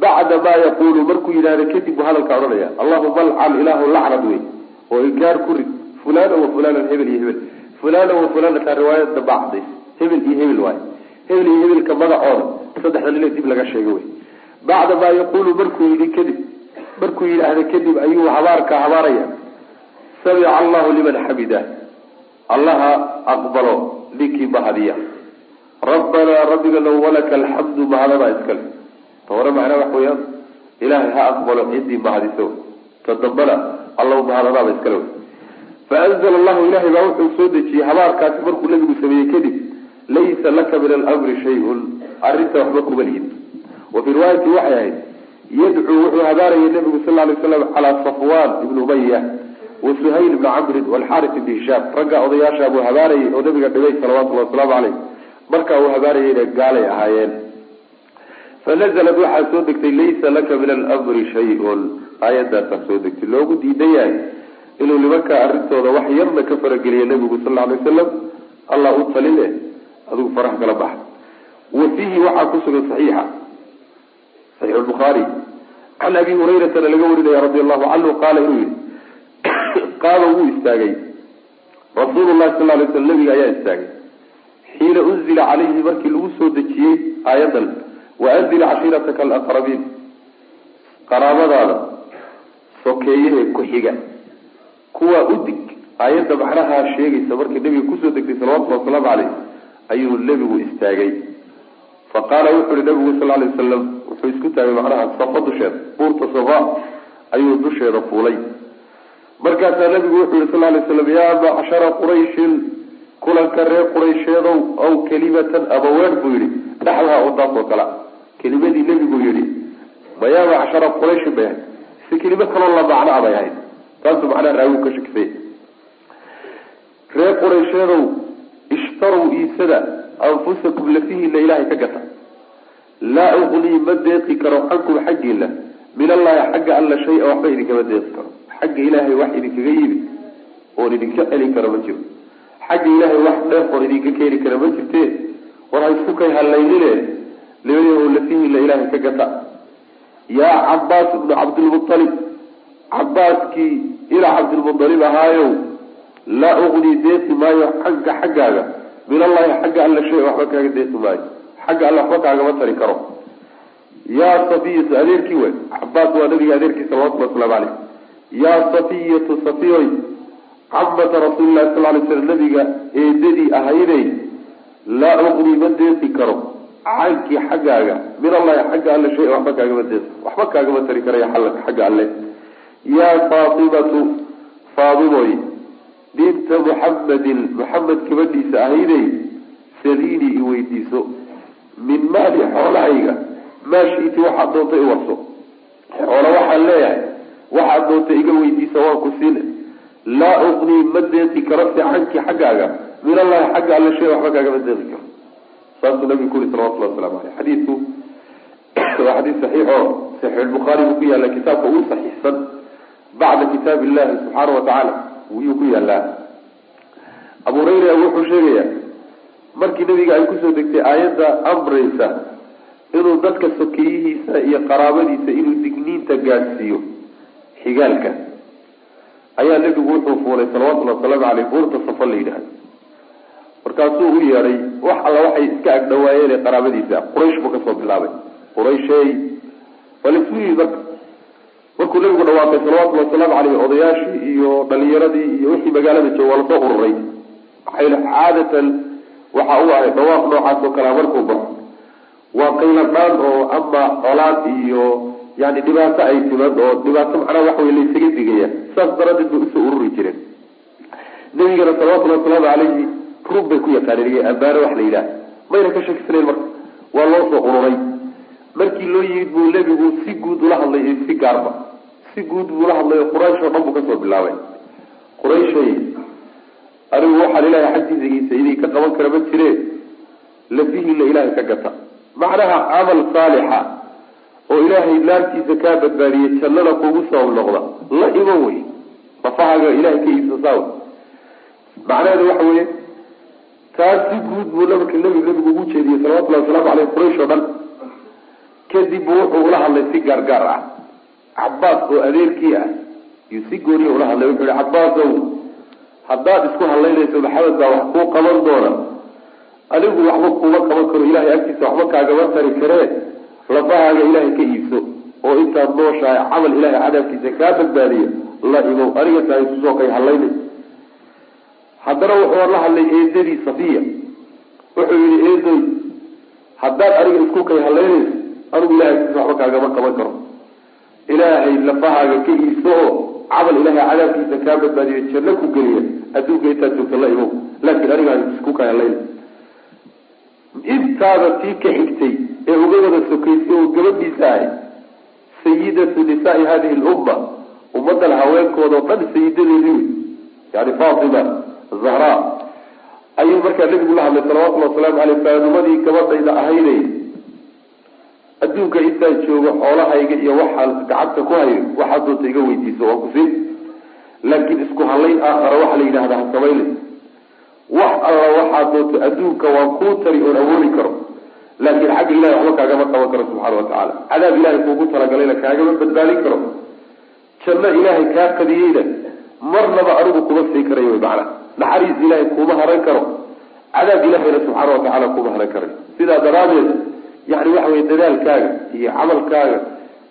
bacda maa yaqulu markuu yidhahda kadib buu hadalka odhanaya allahuma alcan ilaahu lacnad wey oo inkaar ku rid fulana wa fulanan hebel iyo hebel. Fulana wa fulana taa riwaayad damba cadays hebel iyo hebel waay. Hebel iyo hebelka magacooda saddexda nile dib laga sheegay wey. Bacda maa yaqulu markuu yidhi kadib markuu yidhaahda kadib ayuu habaarka habaaraya. Samica allahu liman xamida allaha aqbalo ninkii mahadiya rabbanaa rabbiganow walaka alxamdu mahadadaa iskale ta hore macnaa wax weeyaan ilaahay ha aqbalo ciddii mahadiso ta dambana allow mahadadaaba iskale wey faanzla allahu ilahay baa wuxuu soo dejiyey habaarkaasi markuu nabigu sameeyey kadib laysa laka min alamri shay-un. Arrinta waxba kuma lihid wa fii riwaayati waxay ahayd yadcuu wuxuu habaarayay nabigu sal lay slam calaa safwan ibni umaya wa suhayl ibni camrin walxaris ibni hishaam ragga odayaasha buu habaarayay oo nabiga dhibay salawatullahi wasalaamu caleyh markaa uu habaarayayna gaalay ahaayeen fanazlat waxaa soo degtay laysa laka min alamri shay-un aayadaasaa soo degtay loogu diidan yahay inuu nimankaa arrintooda wax yarna ka farageliya nabigu sal lla alay wasalam allah u taline adigu faraha kala baxa wa fiihi waxaa ku sugan saxiixa saxiix lbukhaari can abi hurayratana laga warinaya radi allahu canhu qaala inuu yihi qaama wuu istaagay. Rasuulu llahi sal lay slam nabiga ayaa istaagay. Xiina unzila calayhi markii lagu soo dejiyey aayadan waanzil cashiirataka alaqrabiin qaraabadaada sokeeyahe ku-xiga. Kuwaa udig aayadda macnahaa sheegaysa markii nabiga ku soo degtay salawatulli wasalaamu caleyh ayuu nebigu istaagay. Fa qaala wuxu uhi nabigu sal lay wasalam wuxuu isku taagay macnaha safa dusheeda buurta safa ayuu dusheeda fuulay markaasaa nabigu wuxuu yihi sal lay slam yaa macshara qurayshin kulanka reer quraysheedow aw kelimatan abaweer buu yihi dhaxlaha oo taas oo kale. Kelimadii nebigu yihi ma yaa macshara qurayshin bay ahayd. Si kelimo kaloo la macno abay ahayd. Taasuu macnaha raawigu ka shakisay reer quraysheedow ishtarow iisada anfusakum lafihiina ilaahay ka gata. Laa uqnii ma deeqi karo cankum xaggiina min allahi xagga alla shay-a waxba idinkama deeqi karo xagga ilaahay wax idinkaga yimid oon idinka celin karo ma jiro. Xagga ilaahay wax dheef oon idinka keeni kara ma jirtee? War ha isku kay hallaynine labadii lafihiina ilaahay ka gata. Yaa cabaas ibnu cabdilmualib cabaaskii ilaa cabdilmualib ahaayow laa uqnii deeqi maayo xagga xaggaaga. Min allahi xagga alla shay waxba kaaga deeqi maayo. Xagga alla waxba kaagama tari karo. Yaa safiyatu adeerkii wey cabaas waa nabiga adeerkii salawatulli waslamu caleyh yaa safiyatu safiyoy camata rasuulilahi sal lay slam nabiga eedadii ahaydey laa uqnii ma deeqi karo. Cankii xaggaaga min allahi xagga alle shay waxba kaagama deeqi waxba kaagama tari karaya xagga alle. Yaa faatimatu faadimoy binta muxamedin muxamed gabadhiisa ahaydey saliini i weydiiso min maali xoolahayga. Maa shiiti waxaad doonta i warso. Waxaan leeyahay waxaad doonta iga weydiisa waan ku siina laa uqnii ma deeqi karo cankii xaggaaga. Min allahi xagga alle shay waxba kaagama deeqi karo. Saasuu nabigu ku yuri salawatullah waslamu aleyh xadiidku <coughs> waa xadiis saxiix oo saxiixulbukhaari buu ku yaalla kitaabka ugu saxiixsan bacda kitaab illahi subxaana wa tacaala wuyuu ku yaallaa. Abu hurayra wuxuu sheegayaa markii nabiga ay ku soo degtay aayadda amraysa inuu dadka sokeyihiisa iyo qaraabadiisa inuu digniinta gaadhsiiyo xigaalka ayaa nebigu wuxuu fuulay salawatullhi wasalaamu caleyh buurta safa la yidhahdo. Markaasuu u yeedhay wax alla waxay iska agdhawaayeen ee qaraabadiisa. Quraysh buu ka soo bilaabay. Qurayshey falaswiyi marka markuu nabigu dhawaaqay salawatullhi wasalaamu caleyh odayaashii iyo dhalinyaradii iyo wixii magaalada jooga waa la soo ururay maxay caadatan waxa u ahay dhawaaq noocaas oo kalea markuu baxo waa qayla dhaan oo ama colaad iyo yani dhibaato ay timad oo dhibaato macnaha waxa wey laysaga digaya saas daradeed bay u soo ururi jireen nabigana salawatullhi wasalaamu caleyhi rub bay ku yaqaaneen iyo ambaano wax la yidhaah. Mayna ka shakisanayn marka. Waa loo soo ururay markii loo yimid buu nebigu si guud ula hadlay iyo si gaarba si guud buu ula hadlay oo quraysh oo dhan buu ka soo bilaabay. Qurayshay anigu waxaan ilaahay xaggiisa idinka qaban kara ma jire lafihiina ilaahay ka gata. Macnaha camal saalixa oo ilaahay naartiisa kaa badbaadiye jannada kugu sabab noqda. La iman wey. Nafahaaga ilahay ka iibsasaa macnaheedu waxa weeye taas si guud buu nabarka nabi nabigu ugu jeediyey salawatullahi wasalaamu caleyh quraysh oo dhan. Kadib buu wuxuu ula hadlay si gaargaar ah. Cabaas oo adeerkii ah. Yuu si gooniya ula hadlay wuxuu yihi cabaasow haddaad isku hadlaynayso maxamed baa wax kuu qaban doona. Anigu waxba kuuma qaban karo ilahay agtiisa waxba kaagama tari karee lafahaaga ilaahay ka iibso oo intaad nooshahay camal ilahay cadaabkiisa kaa badbaadiya la imow aniga tahay isusoo kay hadlaynay haddana wuxuu la hadlay eedadii safiya. Wuxuu yihi eedoy haddaad aniga isku kay hadlaynayso anigu ilahay agtiisa waxba kaagama qaban karo. Ilaahay lafahaaga ka iibso oo camal ilahay cadaabkiisa kaa badbaadiyo janno ku geliya adduunka intaad joogta la imow laakiin aniga isku kay hadlayna intaada tii ka xigtay ee uga wada sokaysay oo gabadhiisa ahay sayidatu nisaai hadihi lumma ummadan haweenkooda o dhan sayidadeedii wey yani fatima zahra ayuu markaa nabigu la hadlay salawatullhi wasalaamu aleyh faanimadii gabadhayda ahaynay. Adduunka intaan joogo xoolahayga iyo waxaan gacanta ku hayo waxaad doonta iga weydiiso waan kusiin laakiin isku halayn aakhara waxa la yidhahda ha samaynay wax alla waxaad doonto adduunka waan kuu tari oon awoodi karo laakiin xagga ilahay waxba kaagama qaban karo subxaana watacaala cadaab ilahay kuugu talagalayna kaagama badbaadin karo. Janno ilaahay kaa qadiyeyna marnaba anigu kuma sii karayo macana naxariis ilaahay kuma haran karo. Cadaab ilahayna subxaana watacaala kuma haran karayo sidaa daraadeed yani waxa wey dadaalkaaga iyo camalkaaga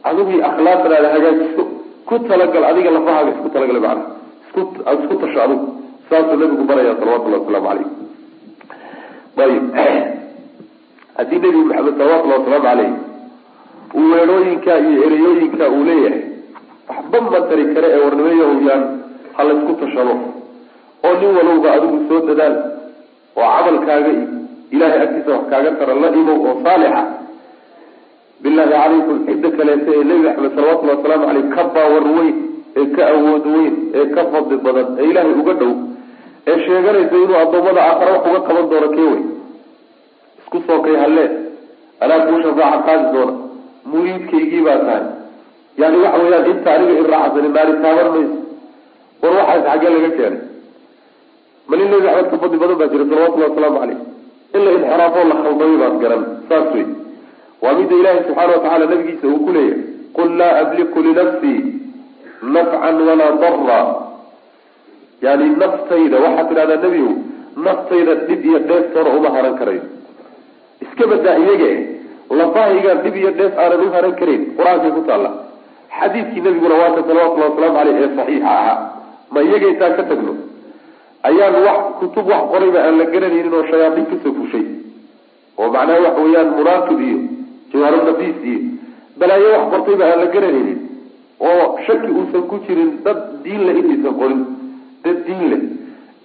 adigu akhlaaqdaada hagaajiso ku talagal adiga lafahaaga isku talagala macana isku tasho adigu saasuu nabigu baraya salawatullahi wasalaamu calayh ayib haddii nebi maxamed salawatullahi wasalaamu caleyh uu weerooyinka iyo ereyooyinka uu leeyahay waxba ma tari kare ee warnimayahuyaan ha laysku tashado oo nin walowba adigu soo dadaal oo camalkaaga ilahay agtiisa wax kaaga tara la imow oo saalixa. Bilaahi calaykum cidda kaleeta ee nebi maxamed salawatullahi wasalaamu caleyh ka baawar weyn ee ka awood weyn ee ka fadli badan ee ilaahay uga dhow ee sheeganaysa inuu addoommada aakhare wax uga qaban doono kee wey isku soo kay hallee anaa kuu shafaaca qaadi doona. Muriidkaygii baa tahay. Yani waxa weeyaan inta aniga iraacsani naari taaban mayso war waxaas xaggee laga keenay. Malin nebi axmed ka fadli badan baa jira salawatullahi wasalaamu caleyh in la inxiraafoo la khaldamay baad garan. Saas wey waa midda ilaahay subxaana watacaala nabigiisa uu ku leeyahay. Qul laa abliku linafsii nafcan walaa dara yani naftayda waxaad tidhahdaa nebigow naftayda dhib iyo dheeftoona uma haran karayo iska badaa iyage lafahaygaan dhib iyo dheef aanan u haran karayn qur'aankay ku taalla. Xadiidkii nabiguna waaka salawatullahi wasalaamu caleyh ee saxiixa ahaa ma iyaga intaan ka tagno? Ayaan wax kutub wax qorayba aan la garanaynin oo shayaatiin ka soo fushay. Oo macnaha waxa weeyaan munaaqib iyo jawaaru nafiis iyo balaayo wax qortayba aan la garanaynin oo shaki uusan ku jirin dad diin le inaysan qorin dad diin leh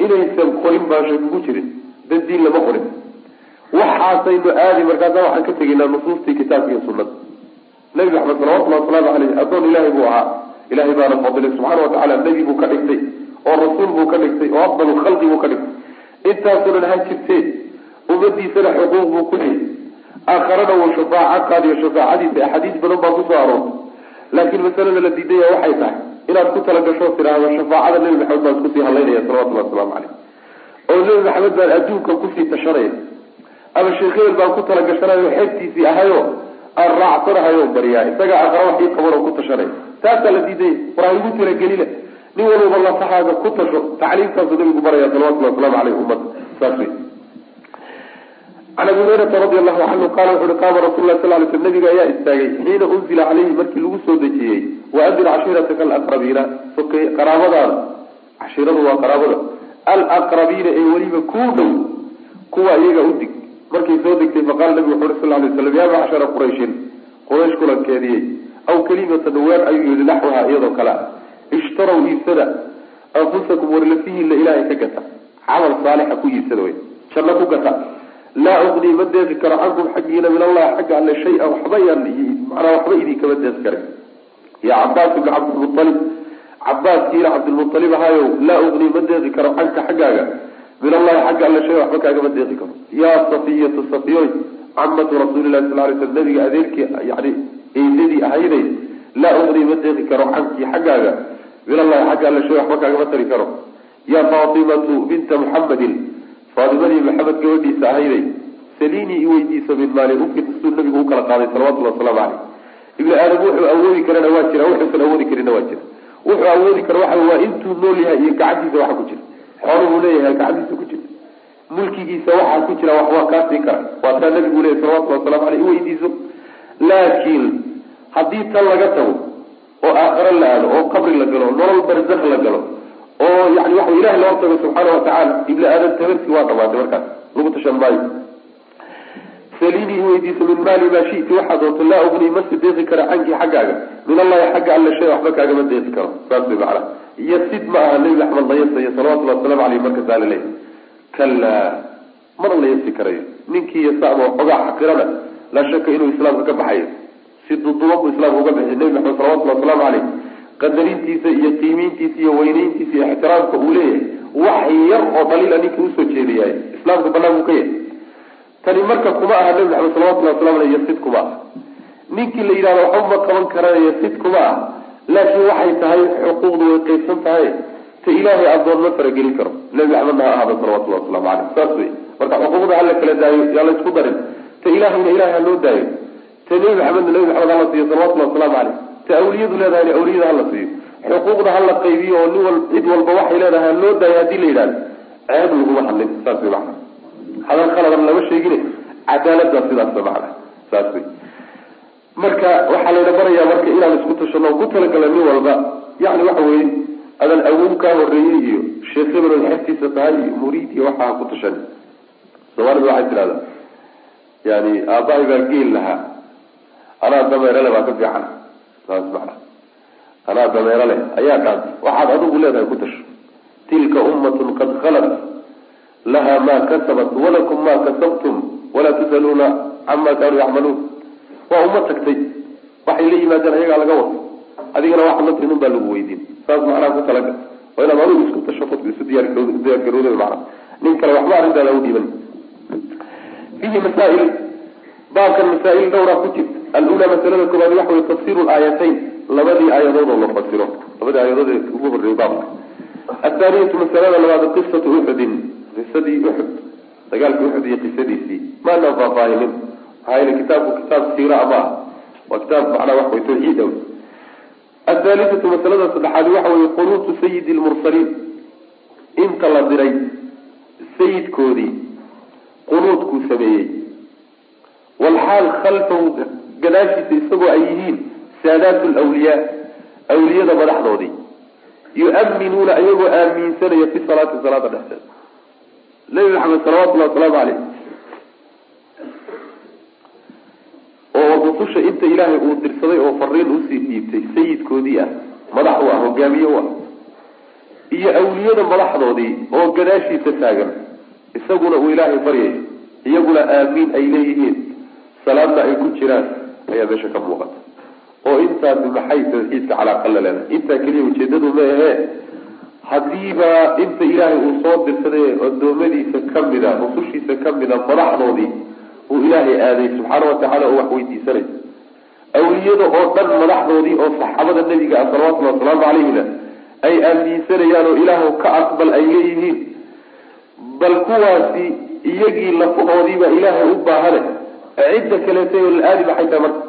inaysan qorin baan shaki ku jirin dad diin lama qorin waxaasaynu aadi markaasa waxaan ka tegaynaa nusuustii kitaabka iyo sunnada. Nabi maxamed salawatullahi wasalaamu caleyh addoon ilaahay buu ahaa. Ilahay baana fadilay subxaana watacaala nebi buu ka dhigtay oo rasuul buu ka dhigtay oo afdalu khalqi buu ka dhigtay. Intaasoo dhan ha jirtee ummadiisana xuquuq buu ku leeyay. Aakharana uu shafaaco qaadiyo shafaacadiisa axaadiis badan baa ku soo aroortay laakiin masalada la diidaya waxay tahay inaad ku talagasho tiraahdo shafaacada nebi maxamed baan iskusii hadlaynaya salawatullahi wasalaamu caleyh oo nebi maxamed baan adduunka ku sii tashanaya ama sheekh hebel baan ku talagashanayo xeebtiisii ahayo aan raacsanahayo baryaa isaga aakhara wax ii qaban oo ku tashanaya taasaa la diidaya war ha igu talagelina. Nin walba lafaxaaga ku tasho tacliimtaasu nabigu baraya salawatulli waslamu aleyh ummadda. Saas wey can abi hurayrata radi allahu canhu qaala wuxu uhi qaama rasul lah sal ly sl nabiga ayaa istaagay xiina unzila caleyhi markii lagu soo dejiyey waadir cashiirataka alaqrabiina qaraabadaada. Cashiiradu waa qaraabada. Alaqrabiina ee weliba kuu dhow kuwa iyaga udig markay soo degtay faqala nabigu wuxu uri sal lay slam yaa macshara qurayshin quraysh kulankeediyey aw kalimatan weer ayuu yihi naxwaha iyadoo kale. A ishtaraw iibsada. Anfusakum warlafihiinla ilaahay ka gata. Camal saalixa ku iibsada wey janno ku gata. Laa uqnii ma deeqi karo cankum xaggiina min allahi xagga alle shay-a waxba yaan manaa waxba idinkama deeqi kara ya cabaas ibni cabdilmualib cabaaskiina cabdilmualib ahaayow laa uqnii ma deeqi karo canka xaggaaga min allahi xagga alle shay waxba kaagama deeqi karo. Yaa safiyatu safiyoy camatu rasuulilahi sal lay sl nabiga adeerkii yani eydadii ahayday laa uqnii ma deeqi karo cankii xaggaaga. Min allahi xagga alle shay waxba kaagama tari karo. Yaa faatimatu binta muxamedin faadimadii maxamed gabadhiisa ahayday saliinii i weydiiso min maali ufirsuu nabigu u kala qaaday salawatulli wasalaamu caleyh ibni aadam wuxuu awoodi karana waa jira wuxuusan awoodi karina waa jira. Wuxuu awoodi kara waxa waa intuu nool yahay iyo gacantiisa waxa ku jira xooluhuu leeyahay gacantiisa ku jira. Mulkigiisa waxaa ku jira wax waa kaa sii kara. Waa taa nabigu leeyahy salawatulli wasalamu aleyh iweydiiso laakiin haddii tan laga tago oo aakhare la aado oo qabri la galo nolol barzakh la galo oo yani waxa ilahi loo tago subxaana watacaala ibni aadan tabarsi waa dhamaatay markaas. Lagu tashan maayo salini weydiiso min maali maa shiti waxaa doonto laa ugnii ma si deeqi kara cankii xaggaaga. Min allahi xagga alle shay waxba kaagama deeqi karo. Saas way macana iyo sid ma aha nebi axmed la yasayo salawatullahi waslamu aleyh markaasaa la leeyahy kalaa mana la yasi karayo. Ninkii yasama xoogaa xaqirana laa shaka inuu islaamka ka baxayo. Si duduba buu islaamka uga bixiy nebi maxamed salawatullahi waslamu caleyh qadarintiisa iyo qiimiintiisa iyo weyneyntiisa iyo ixtiraamka uu leeyahay wax yar oo dhaliila ninkii u soo jeedayahay islaamka banaan buu ka yahay tani marka kuma aha nebi maxamed salawatullahi waslamu aleyh sid kuma ah ninkii la yidhahdo waxba ma qaban karanayo sid kuma ah laakiin waxay tahay xuquuqdu way qeybsan tahay. Ta ilaahay adoon ma faragelin karo. Nebi maxamedna ha ahaada salawatullahi waslamu caleyh saas wey marka xuquuqda hala kala daayo yaa la isku darin. Ta ilaahayna ilahay ha loo daayo. Ta nebi maxamedna nebi maxamed hala siiyo salawatullahi waslamu caleyh ta awliyadu leedahay awliyada hala siiyo xuquuqda hala qaybiyo oo nin cid walba waxay leedahay ha loo daayo haddii la yidhahdo ceeb laguma hadlin saas wey macana hadal khaladan lama sheegine. Cadaalada sidaas macana saas wey marka waxaa layna barayaa marka inaan isku tashano ku talagala nin walba. Yani waxa weye adan awow kaa horeeyey iyo sheekh hebel xertiisa tahay iyo muriid iyo waxaa ku tashan. Soomaalida waxay tidhahdaa yani aabbahay baa geel lahaa. Anaa dameerale baa ka fiican. Saas macna. Anaa dameero leh ayaa dhaantay waxaad adigu leedahay ku tasho tilka ummatun qad khalat laha ma kasabat walakum ma kasabtum walaa tusaluuna cama kaanuu yacmaluun waa uma tagtay waxay la yimaadeen ayagaa laga wato adigana waxaad la timin baa lagu weydiin saas macnaha ku talaga waa inaad adigu isku tasho dadku isu diyaargarooda macna nin kale waxba arrintaada u dhiiban fihi masaail baabkan masaa-il dhowraa ku jirta alula masalada koobaad waxa wey tafsiru laayatayn labadii aayadood oo la fasiro labadii aayadood ee ugu horreeyay baabka athaaniyatu masalada labaad qisatu uxudin qisadii uxud dagaalkii uxud iyo qisadiisii. Maanaan faahfaahinin maxaa yeele kitaabku kitaab siira ama waa kitaab macnaa wax way tawxiid aw athaalithatu masalada saddexaad waxa weye qunuutu sayidi lmursaliin inta la diray sayidkoodii qunuudkuu sameeyey. Walxaal khalfahu gadaashiisa isagoo ay yihiin saadaatu lwliyaa awliyada madaxdoodii. Yuaminuuna ayagoo aaminsanaya fi salaati salaada dhexdeeda nabi maxamed salawatullahi wasalaamu caleyh oo rususha inta ilaahay uu dirsaday oo fariin u sii dhiibtay sayidkoodii ah madax u ah hogaamiye u ah iyo awliyada madaxdoodii oo gadaashiisa taagan isaguna uu ilaahay baryayo iyaguna aamiin ay leeyihiin salaadna ay ku jiraan ayaa meesha ka muuqata. Oo intaasi maxay tawxiidka calaaqa la leedahay intaa keliya ujeedadu ma ahee hadiiba inta ilaahay uu soo dirsaday adoomadiisa kamida rusushiisa kamida madaxdoodii uu ilaahay aaday subxaana watacala oo wax weydiisanaysa awliyada oo dhan madaxdoodii oo saxaabada nebiga ah salawatullhi wasalaamu calayhina ay aaminsanayaan oo ilaahu ka aqbal ay leeyihiin. Bal kuwaasi iyagii lafahoodiiba ilaahay u baahane. Cidda kaleetay oo la aadi maxay tahay marka?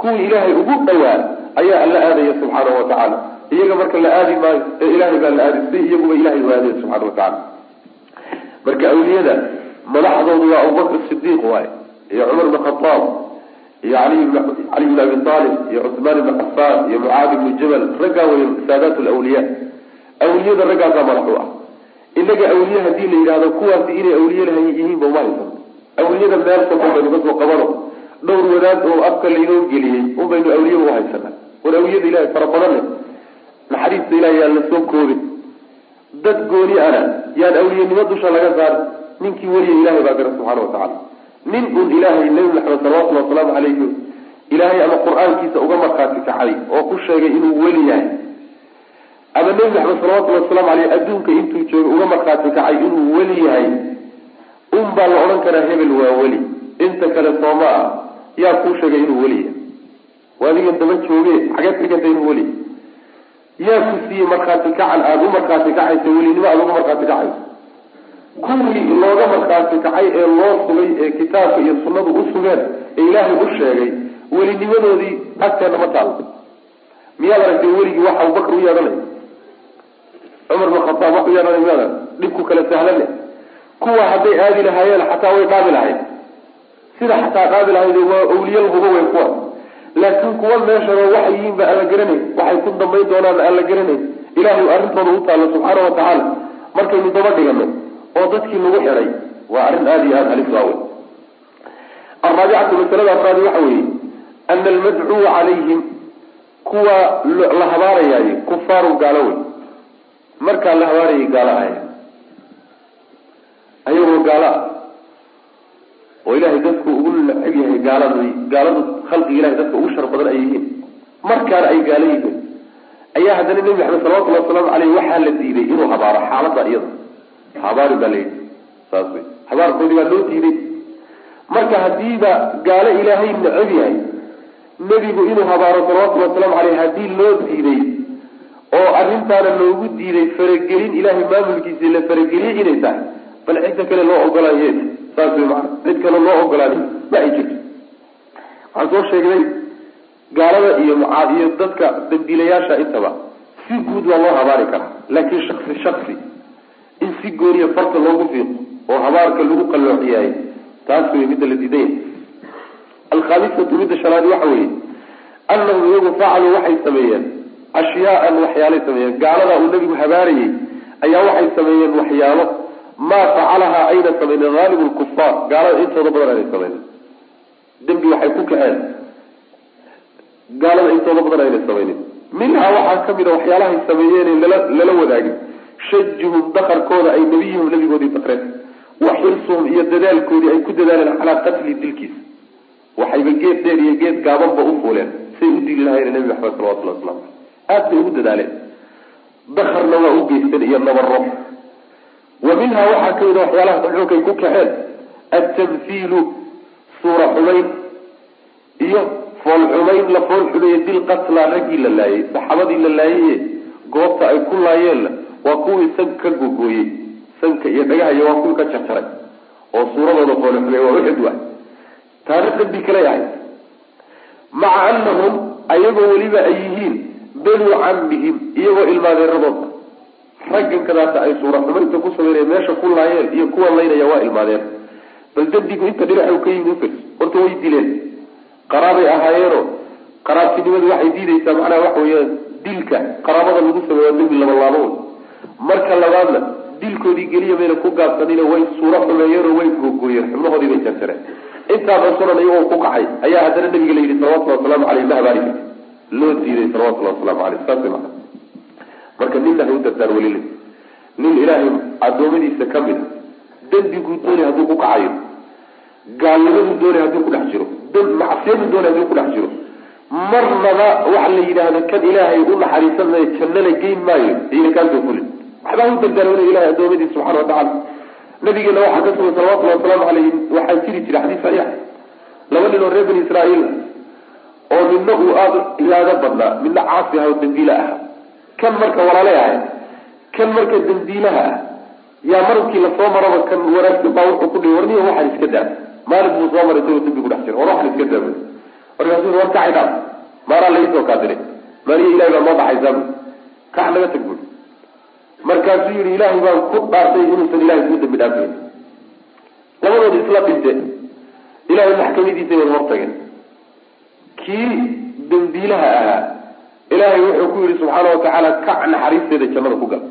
Kuwii ilaahay ugu dhawaa ayaa la aadaya subxaanahu watacaala iyaga marka la aadi maayo ee ilaahay baa la aadi si iyaguba ilahay u aadaya subxana watacaala marka awliyada madaxdoodu waa abubakr sidiiq waaye iyo cumar bn khataab iyo ali cali bn abi aalib iyo cuثmaan ibn xafaan iyo mucaadi bnu jabal raggaa wey saadaat lawliya awliyada raggaasaa madax u ah. Inaga awliye haddii la yidhahdo kuwaasi inay awliye laha yihiinba uma haysan awliyada meel sabon baynu ka soo qabano. Dhowr wadaad oo afka laynoo geliyey un baynu awliye u haysana war awliyada ilahay fara badan leh naxariista ilahay yaan la koobin. Dad gooni ana yaan awliyenimo dusha laga saarin ninkii weliya ilahay baa gara subxana watacala nin un ilaahay nebi maxamed salawatullhi wasalaamu calayhi ilaahay ama qur'aankiisa uga markhaati kacay oo ku sheegay inuu weli yahay. Ama nebi maxamed salawatullhi wasalaamu aleyh adduunka intuu joogay uga markhaati kacay inuu weli yahay. Un baa la odhan karaa hebel waa weli. Inta kale sooma ah yaa kuu sheegay inuu weli yahay. Waa adigan daba jooge xageed xiganta inuu weli yaa ku siiyey markhaati kacan aada u markhaati kacaysa welinimo aada uga markhaati kacayso. Kuwii looga markhaati kacay ee loo sugay ee kitaabka iyo sunnadu u sugeen ee ilaahay u sheegay welinimadoodii agteena ma taalo miyaad aragtay weligii wax abubakar u yeedhanay? Cumar bin khataab wax u yeedhanay miyaad arag dhibku kala sahlane. Kuwa hadday aadi lahaayeen xataa way dhaabi lahayd sida xataa dhaabi lahayd waa awliya lahuba wey kuwa laakiin kuwa meeshaba waxay yihiin ba aan la garanay waxay ku dambayn doonaan aan la garanay ilaahay arrintooda u taalo subxaana wa tacaala. Markaynu daba dhigano oo dadkii lagu xiday waa arrin aada iyo aada halis waawe araabicatu masalada afraadi waxa weeye ana almadcuwa calayhim kuwa la habaarayaaye kufaaru gaalo wey markaa la habaarayay gaalo ahay ayagoo gaalo ah oo ilahay dadku ugu necab yahay gaaladu gaaladu khalqiga ilahay dadka ugu shar badan ay yihiin. Markaana ay gaalo yihiin ayaa haddana nebi maxamed salawatullahi wasalaamu caleyh waxaa la diiday inuu habaaro xaalada iyada. Habaari baa layidhi saas wey habaarkoodii baa loo diiday. Marka hadiiba gaalo ilaahay necab yahay nebigu inuu habaaro salawatullhi wasalaamu caleyh haddii loo diiday oo arrintaana loogu diiday faragelin ilaahay maamulkiisa la farageliyey inay tahay bal cidda kale loo ogolaaye saas cid kale loo ogolaaday ma ay jirto. Waxaan soo sheegnay gaalada iyo mucaad iyo dadka dambiilayaasha intaba si guud waa loo habaari karaa. Laakiin shaksi shaksi in si gooniya farta loogu fiiqo oo habaarka lagu qalloociyaayo taas wey midda la diidanya alkhaamisatu midda shanaad waxa weeye annahum iyagu facaluu waxay sameeyeen ashyaaan waxyaalay sameeyeen. Gaaladaa uu nabigu habaarayay ayaa waxay sameeyeen waxyaalo maa facalahaa ayna samaynin haalibu lkufaar gaalada intooda badan aynay samaynin dembi waxay ku kaceen. Gaalada intooda badan aynay samaynin minhaa waxaa ka mid a waxyaalahay sameeyeen lala wadaagin shajuhum dakarkooda ay nebiyuhum nabigoodii dakreen wa xirsuhum iyo dadaalkoodii ay ku dadaaleen calaa qatli dilkiisa waxayba geed dheer iyo geed gaabanba u fuuleen. Say u dili lahayen nebi maxamed salawatullah waslamu aad bay ugu dadaaleen. Dakarna waa u geysteen iyo nabaro wa minhaa waxaa ka mid a waxyaalaha xunkay ku kaxeen atamhiilu suura xumayn iyo fool xumayn la fool xumeeye dil qatlaa raggii la laayay saxaabadii la laayaye goobta ay ku laayeenna waa kuwii sanka ka gogooyey sanka iyo dhagahayo waa kuwii ka jarjaray oo suuradooda fool xumeeye waa uxid waay taana dambi kale ahay maca anahum ayagoo weliba ay yihiin banuu cambihim iyagoo ilmaadeeradooda raggan kadaata ay suura xumaynta ku sameynaya meesha ku laayeen iyo kuwa laynaya waa ilmaadeen. Bal dembigu inta dhinac ka yimid ufir horta way dileen. Qaraabay ahaayeenoo qaraabtinimadu waxay diideysaa macnaha waxa weeyaan dilka qaraabada lagu sameeya dembi labalaabo marka labaadna dilkoodii geliya mayna ku gaabsanina way suuro xumeeyeenoo way googooyeen xubnahoodii bay jarjareen. Intaa dhansunan iyagoo ku kacay. Ayaa haddana nabiga la yidhi salawatullhi wasalaamu caleyh ma habaari karti loo diiday salawatullahi wasalaamu caleyh saas macana marka ninna ha u dardaar welile nin ilaahay adoomadiisa ka mid a dembiguu doonay hadduu ku kacayo. Gaalnimaduu doonay hadduu ku dhex jiro. Macsiyaduu doonay hadduu ku dhex jiro. Marnaba waxa la yidhaahda kan ilaahay u naxariisan jannana geyn maayo iyna kaasoo fulin. Waxbaa u dardaarmana ilahay adoomadiisa subxana watacala nabigeena waxaa ka sugan salawatullahi wasalaamu caleyh waxaa jiri jira xadiis saxiixa laba nin oo reer bani israa'iil oo midna uu aada ilaado badnaa midna caasi aha oo dambiile aha kan marka walaalay ahay kan marka dambiilaha ah yaa markii la soo maraba kan wanaagsan baa wuxuu ku dhihi warniya waxaan iska daa maalin buu soo maray isagoo dambi ku dhex jira war waxaan iska daa markaasuu war kacay dhaaf maanaa laisoo kaadiray maaliya ilahay baa noo dhaxaysaa bu kax naga tag bui markaasuu yihi ilaahay baan ku dhaartay inuusan ilahay kuu dambi dhaafin. Labadooda isla dhinte. Ilahay maxkamadiisa way hortageen. Kii dambiilaha ahaa ilaahay wuxuu ku yihi subxaana watacaala kac naxariisteeda jannada ku gal.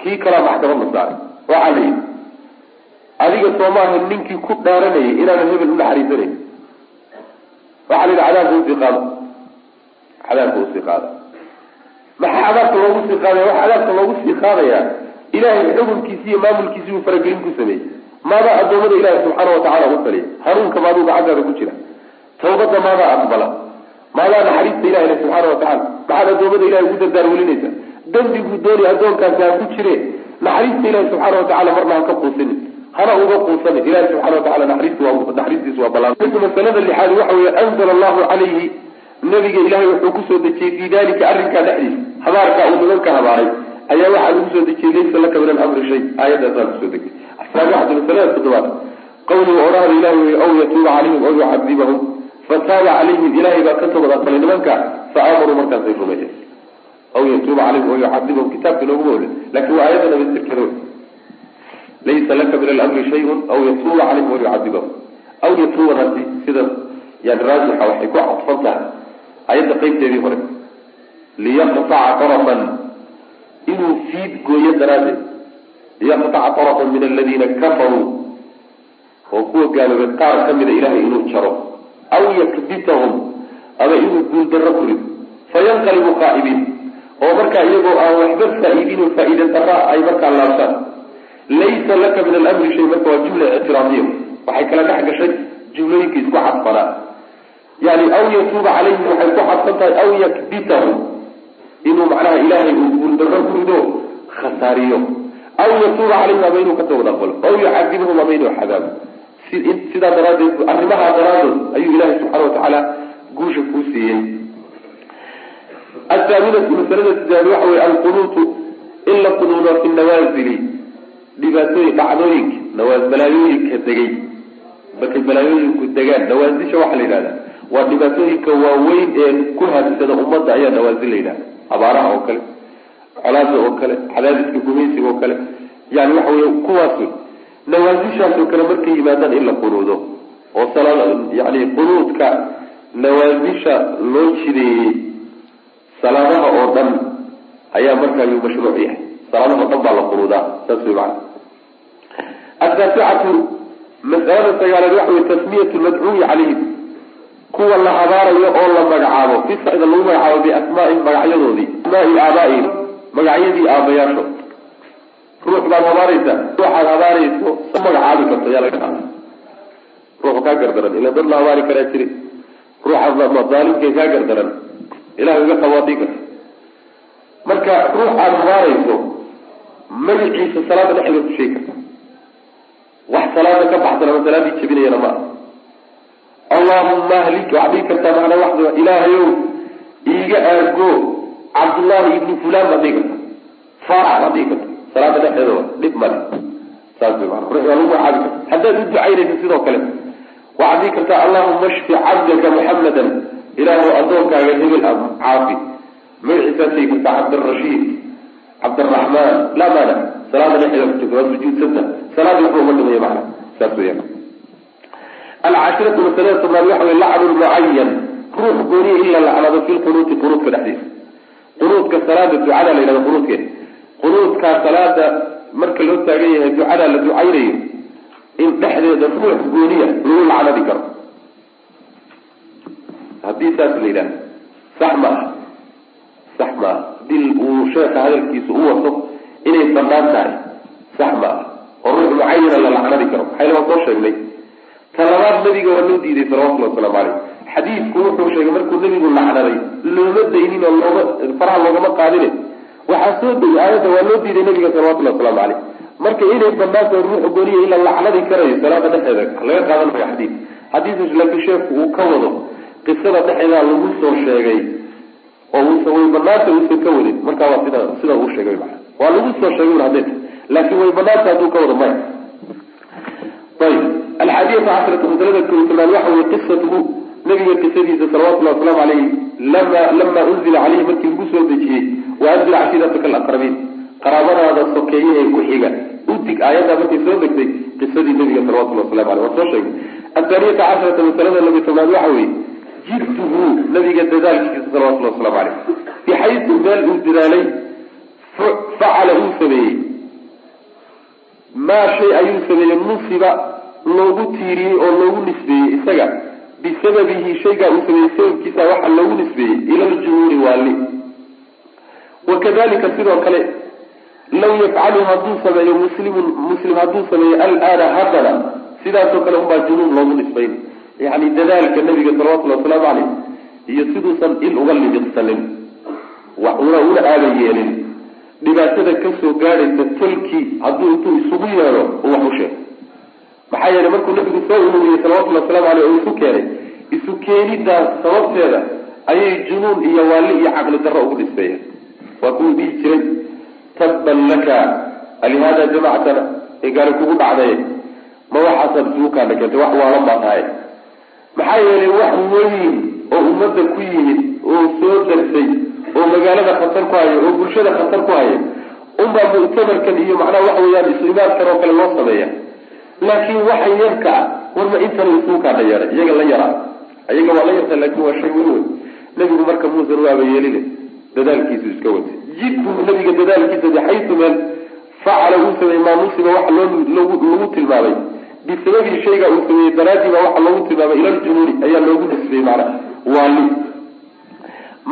Kii kalaa maxkamad la saaray waxaa la yidhi adiga soomaaha ninkii ku dhaaranayay inaanan hebel u naxariisanayn waxaa la yidhi cadaabka u sii qaado. Cadaabka u sii qaada. Maxaa cadaabka loogu sii qaadaya? Waxa cadaabka loogu sii qaadayaa ilaahay xukunkiisi iyo maamulkiisi uu faragelin ku sameeyey. Maadaa addoommada ilaahi subxaana watacala u taliya hanuunka maaduu gacantaada ku jira. Tawbadda maadaa aqbala maadaa naxariista ilahina subxaana watacala maxaad addoommada ilahay ugu dardaar welinaysa. Dembiguu doonay addoonkaasi ha ku jire naxariista ilahi subxaana watacala marna ha ka quusinin hana uga quusanin. Ilahi subxana watacala naxariistiisa waa ballaan masalada lixaad waxa weeye anzala allahu calayhi nabiga ilahay wuxuu ku soo dejiyey fii dalika arrinkaa dhexdiisa. Habaarkaa uu nimanka habaaray ayaa waxaa lagu soo dejiyey laysa laka min alamri shay. Aayadaasaa ku soo asaabixatu masalada toddobaad. Qawligu odhahda ilahi wey aw yatuuba calayhim aw yucadibahum fataaba calayhim ilahay baa ka toobad aqbalay nimanka fa aamaruu markaasay rumeeyeen. Aw yatuuba calayhim aw yucadibahum kitaabka nooguma olin laakiin waa aayadda nabasirkeeda wey laysa laka min alamri shayun aw yatuuba calayhim aw yucadibahum aw yatuubadaasi sida yani raajixa waxay ku cadfan tahay. Ayadda qaybteedii hore. Liyaqtaca tarafan. Inuu fiid gooyo daraaddeed. Liyaqtaca tarafan min aladiina kafaruu oo kuwa gaaloobay qaar ka mida ilahay inuu jaro aw yakbitahum ama inuu guuldarro ku rido fayanqalibu qaa'ibiin oo markaa iyagoo aan waxba faa-iidin daraa ay markaa laabtaan laysa laka min alamri shay marka waa jumla ictiraadiya waxay kala dhex gashay jumlooyinka isku cadfanaa yani aw yatuuba calayhim waxay ku cadsan tahay aw yakbitahum inuu macnaha ilaahay uu guuldarro ku rido khasaariyo aw yatuuba calayhim ama inuu ka toobad aqbalo aw yucadibahum ama inuu xadaabo sidaa daraadeed arrimahaa daraadood ayuu ilahay subxana watacaala guusha kuu siiyey. Athaaminatu masalada sideed waxa wey alqunuutu in la qunuudo fi nawaazili dhibaatooyin dhacdooyinka nawaa balaayooyinka degay. Markay balaayooyinku degaan nawaasisha waxaa la yidhahda waa dhibaatooyinka waaweyn ee ku haabsada ummadda ayaa nawaasil la yidhahda abaaraha oo kale colaada oo kale cadaadiska gumaysiga oo kale. Yani waxa wey kuwaas nawaasishaasoo kale markay yimaadaan in la qunuudo oo yani qunuudka nawaasisha loo jideeyey salaadaha oo dhan ayaa markaa yuu mashruuc yahay. Salaadaha o dhan baa la qunuudaa saas wey maana ataasicatu masalada sagaaleed waxa wey tasmiyatu lmadcuuyi calayhim. Kuwa la habaarayo oo la magacaabo. Fisida lagu magacaabo biasmaa'ihim magacyadoodii asmaai aabaaihim magacyadii aabayaasho ruux baad habaaraysa ruuxaad habaarayso magacaabi karto yaa laga qaada ruux kaa gardaran ila dad la habaari karaa jiri ruuxa daalimkee kaa gardaran ilahay uga qabaadii karta marka ruux aada habaarayso magaciisa salaada dhexdeeda ku sheegi karta. Wax salaada ka baxsan ama salaadii jebinayana ma. Allahuma ahlik waxaad dhigi kartaa macnaa waxda ilaahayow iiga aargo cabdullahi ibni fulan baad dhigi karta. Faarax baad dhigi karta salaada dhexdeeda dhib male saas waa u ducaynaysa sidoo kale waxaad dhigi kartaa allahuma shfi cabdaka muxamadan ilaahu addoonkaaga hebel caafi. Magaciisaad sheegi kartaa cabdirashiid cabdiraxmaan laa maana. Salaada dhexdeeda ku jirta waad sujuudsanta salaadii waxba uma dhimaya macna. Saas weeyaan. Alcashiratu masalada tobnaad waxa wey lacnu lmucayan ruux gooniya in la lacnado fi lqunuuti qunuudka dhexdiisa. Qunuudka salaada ducada la yidhahdo qunuudkeeda qunuudkaa salaada marka loo taagan yahay ducada la ducaynayo in dhexdeeda ruux gooniya lagu lacnadi karo. Haddii saas la yidhahdo sax ma aha. Sax ma aha. Hadii uu sheeka hadalkiisa u wato inay bannaan tahay sax ma aha. Oo ruux mucayana la lacnadi karo. Maxayna waan soo sheegnay? Talabaad nabiga waa loo diiday salawatulli wasalaamu caleyh xadiidku wuxuu sheegay markuu nabigu lacnaday looma daynin oo looma faraha loogama qaadine waxaa soo degay aayadda waa loo diiday nabiga salawatulli wasalaamu caleyh marka inay banaanta ruuxa gooniya in la lacnadi karayo salaada dhexeeda laga qaadan mayo xadiid xadiis laakiin sheekhu uu ka wado qisada dhexeedaa lagu soo sheegay oo uusan way banaanta uusan ka wadin markaa waa sida sida uu sheegay maa waa lagu soo sheegay hadee laakiin way banaanta hadduu ka wado maya. Ayib alxaadiyata cashrata masalada kutobnaad waxa weye qisatuhu nabiga qisadiisa salawatullahi wasalaamu aleyh lama unzila caleyhi markii lagu soo dejiyey waanzil cashiirataka alaqrabiin qaraabadaada sokeeye ee ku xiga. Udig aayaddaa markay soo degtay qisadii nabiga salawatulli waslamu aleyh waa soo sheegay. Athaaniyata casharata masalada labi tobnaad waxa weeye jidduhu nabiga dadaalkiisa salawatulli waslamu aleyh bixaysu meel uu dadaalay facala uu sameeyey. Maa shay ayuu sameeyey nusiba loogu tiiriyey oo loogu nisbeeyey. Isaga bisababihi shaygaa uu sameeyey sababkiisa waxaa loogu nisbeeyey ila ljuhuuri waali wakadalika sidoo kale law yafcalu hadduu sameeyo muslimun muslim hadduu sameeyo alaana haddana sidaasoo kale unbaa junuun loogu nisbayn. Yani dadaalka nabiga salawatullhi wasalaamu caleyh iyo siduusan il uga lidiqsanin una una aadan yeelin. Dhibaatada ka soo gaadhaysa tolkii hadduu intuu isugu yeedho u wax u sheego maxaa yeelay markuu nabigu soo ururiyey salawatullhi waslamu aleyh oo isu keenay. Isu keenidaas sababteeda ayay junuun iyo waali iyo caqli darro ugu nisbeeyeen waa kuwuu dhihi jiray tabban laka. Alihaada jamactana ee gaari kugu dhacday ma waxaasaad isugukaana keentay wax waalan baa tahay maxaa yeelay wax weyn oo ummadda ku yimid oo soo darsay oo magaalada khatar ku haya oo bulshada khatar ku haya unbaa muctamarkan iyo macnaha waxa weeyaan islimaadkan oo kale loo sameeya laakiin waxa yarka ah warma intana isugukaana yeehay iyaga la yaraa. Iyaga waa la yarta laakiin waa shay weyn wey nebigu marka muusan waaba yeeline dadaalkiisu iska watay jidku nabiga dadaalkiisa bixaysu meel facala uu sameeyey maa nusiba waxa loo lagu tilmaamay. Bisababii shayga uu sameeyey daraadiiba waxa loogu tilmaamay ila ljunuuni ayaa loogu nisbiyey macna. Waali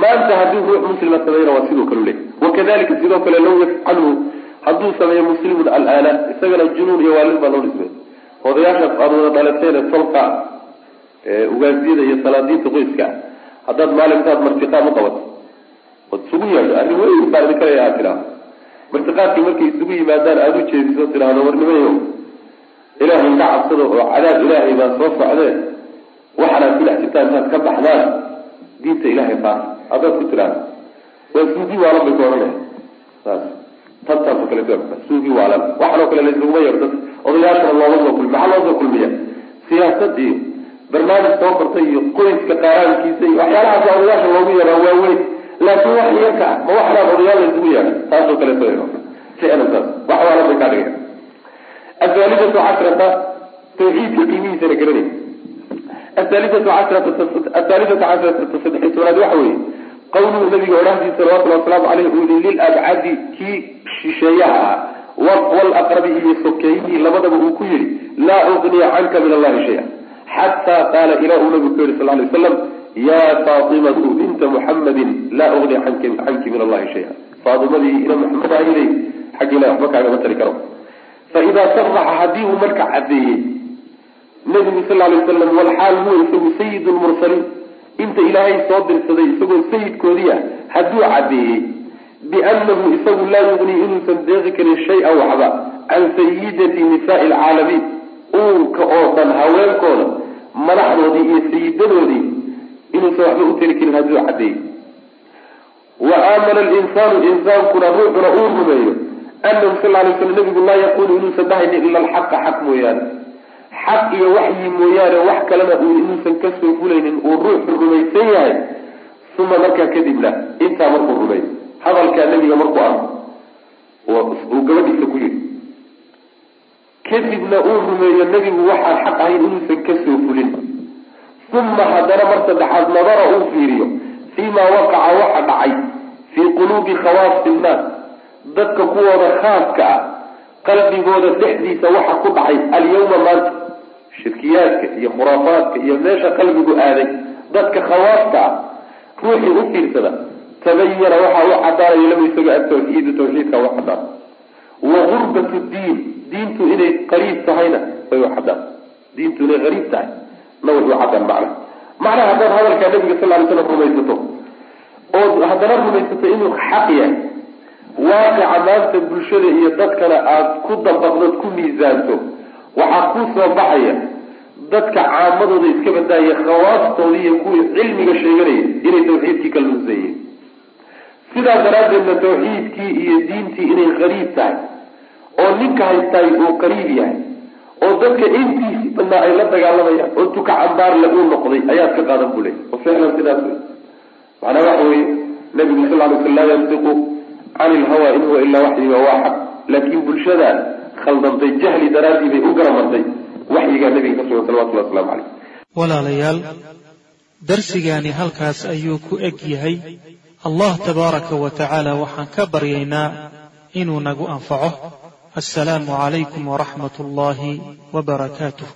maanta haddii ruux muslima sameeyna waa sidoo kale leey wakadalika sidoo kale law yafcalhu hadduu sameeyo muslimun alaana isagana junuun iyo waalid baa loo nisbey odayaashaas aada wada dhalateen tolka ugaasiyada iyo salaadiinta qoyska haddaad maalintaad martiqaam u qabato ood isugu yeedho. Arrin weyn baa idinka leeyaha tiraa martiqaadkii markay isugu yimaadaan aada u jeediso tidhaahdo warnimayo ilaahay ka cabsado oo cadaab ilaahay baa soo socdee waxanaad ku dhex jirtaan intaad ka baxdaan diinta ilaahay qaata haddaad ku tidhaahdo waa suugi waalan bay ku odhanaya saas. Tantaasoo kale suugi waalan waxanoo kale laysuguma yeedho dad odayaashana looma soo kulmi maxaa loo soo kulmiya? Siyaasad iyo barnaamij soo kortay iyo qoyska qaaraankiisa iyo waxyaalahaas odayaasha loogu yeeraa waaweyn laakiin wax yarka ma waxnaan odayaal laysugu yeedha taasoo kaleeto ficlan wax tawxiidka qiimihiisana garanay athaalithatu cashrata athaalithatu cashrata tobnaad waxa weeye qawluhu nabiga odhahdiisa salawatullhi wasalaamu caleyh uu yihi lilabcadi kii shisheeyaha ah walaqrabi iyo sokeeyihii labadaba uu ku yihi laa ugniya canka min allahi shaya xataa qaala ilaa uu nabigu ku yihi sal lay waslam ya faatimatu binta muxamadin laa ugni canki min allahi shaya. Faatimadii ina maxamed ahayday xag ilahi waxba kaagama tari karo. Faidaa saraxa haddii uu marka caddeeyey nabigu sal lay waslam walxaal huwa isagu sayid lmursaliin inta ilaahay soo dirsaday isagoo sayidkoodii ah hadduu caddeeyey biannahu isagu laa yugnii inuusan deeqi karin shay-an waxba can sayidati nisaai alcaalamiin. Uunka oo dhan haweenkooda madaxdoodii iyo sayidadoodii inuusan waxba u tari karin hadduu caddeeyey wa aamana alinsaanu insaankuna ruuxuna uu rumeeyo anahu sal lay slam nabigu laa yaqulu inuusan dhahaynin ila alxaqa xaq mooyaane. Xaq iyo waxyi mooyaane wax kalena uu inuusan ka soo fulaynin uu ruuxu rumaysan yahay uma markaa kadibna intaa markuu rumeeyo. Hadalkaa nabiga markuu arko uu gabadhiisa ku yidhi kadibna uu rumeeyo nebigu waxaan xaq ahayn inuusan ka soo fulin uma haddana mar saddexaad nadara uu fiiriyo fii maa waqaca waxa dhacay fii quluubi khawaasi innaas dadka kuwooda khaaska ah qalbigooda dhexdiisa waxa ku dhacay alyawma maanta shirkiyaadka iyo khuraafaadka iyo meesha qalbigu aaday dadka khawaaska ah ruuxii u fiirsada tabayana waxaa u cadaanaya lama isaga atawxiidu tawxiidka u cadaan wa gurbatu diin diintu inay qariib tahayna way u cadaan diintu inay qariib tahay na way u cadaan macna macnaha haddaad hadalkaa nabiga sal lay slam rumaysato ood haddana rumaysato inuu xaq yahay waaqica maanta bulshada iyo dadkana aada ku dabaqdood ku miisaanto waxaa kuu soo baxaya dadka caamadooda iska badaaya khawaastooda iyo kuwii cilmiga sheeganaya inay tawxiidkii ka sidaa daraaddeedna tawxiidkii iyo diintii inay qariib tahay oo ninka haystaay uu qariib yahay oo dadka intiisi badnaa ay la dagaalamayaan oo tuka cambaarle uu noqday ayaad ka qaadan buu leey oo ficlan sidaas wey macnaa waxa weeye nabigu sal ly sl laa yantiqu cani ilhawa in huwa ilaa waxyiga waa xaq laakiin bulshada khaldantay jahli daraaddii bay u garamartay waxyigaa nabiga ka sugan salawatullahi waslamu caleyh walaalayaal darsigaani halkaas ayuu ku eg yahay. Allah tabaaraka wa tacaala waxaan ka baryaynaa inuu nagu anfaco assalaamu calaykum waraxmat ullaahi wabarakaatuh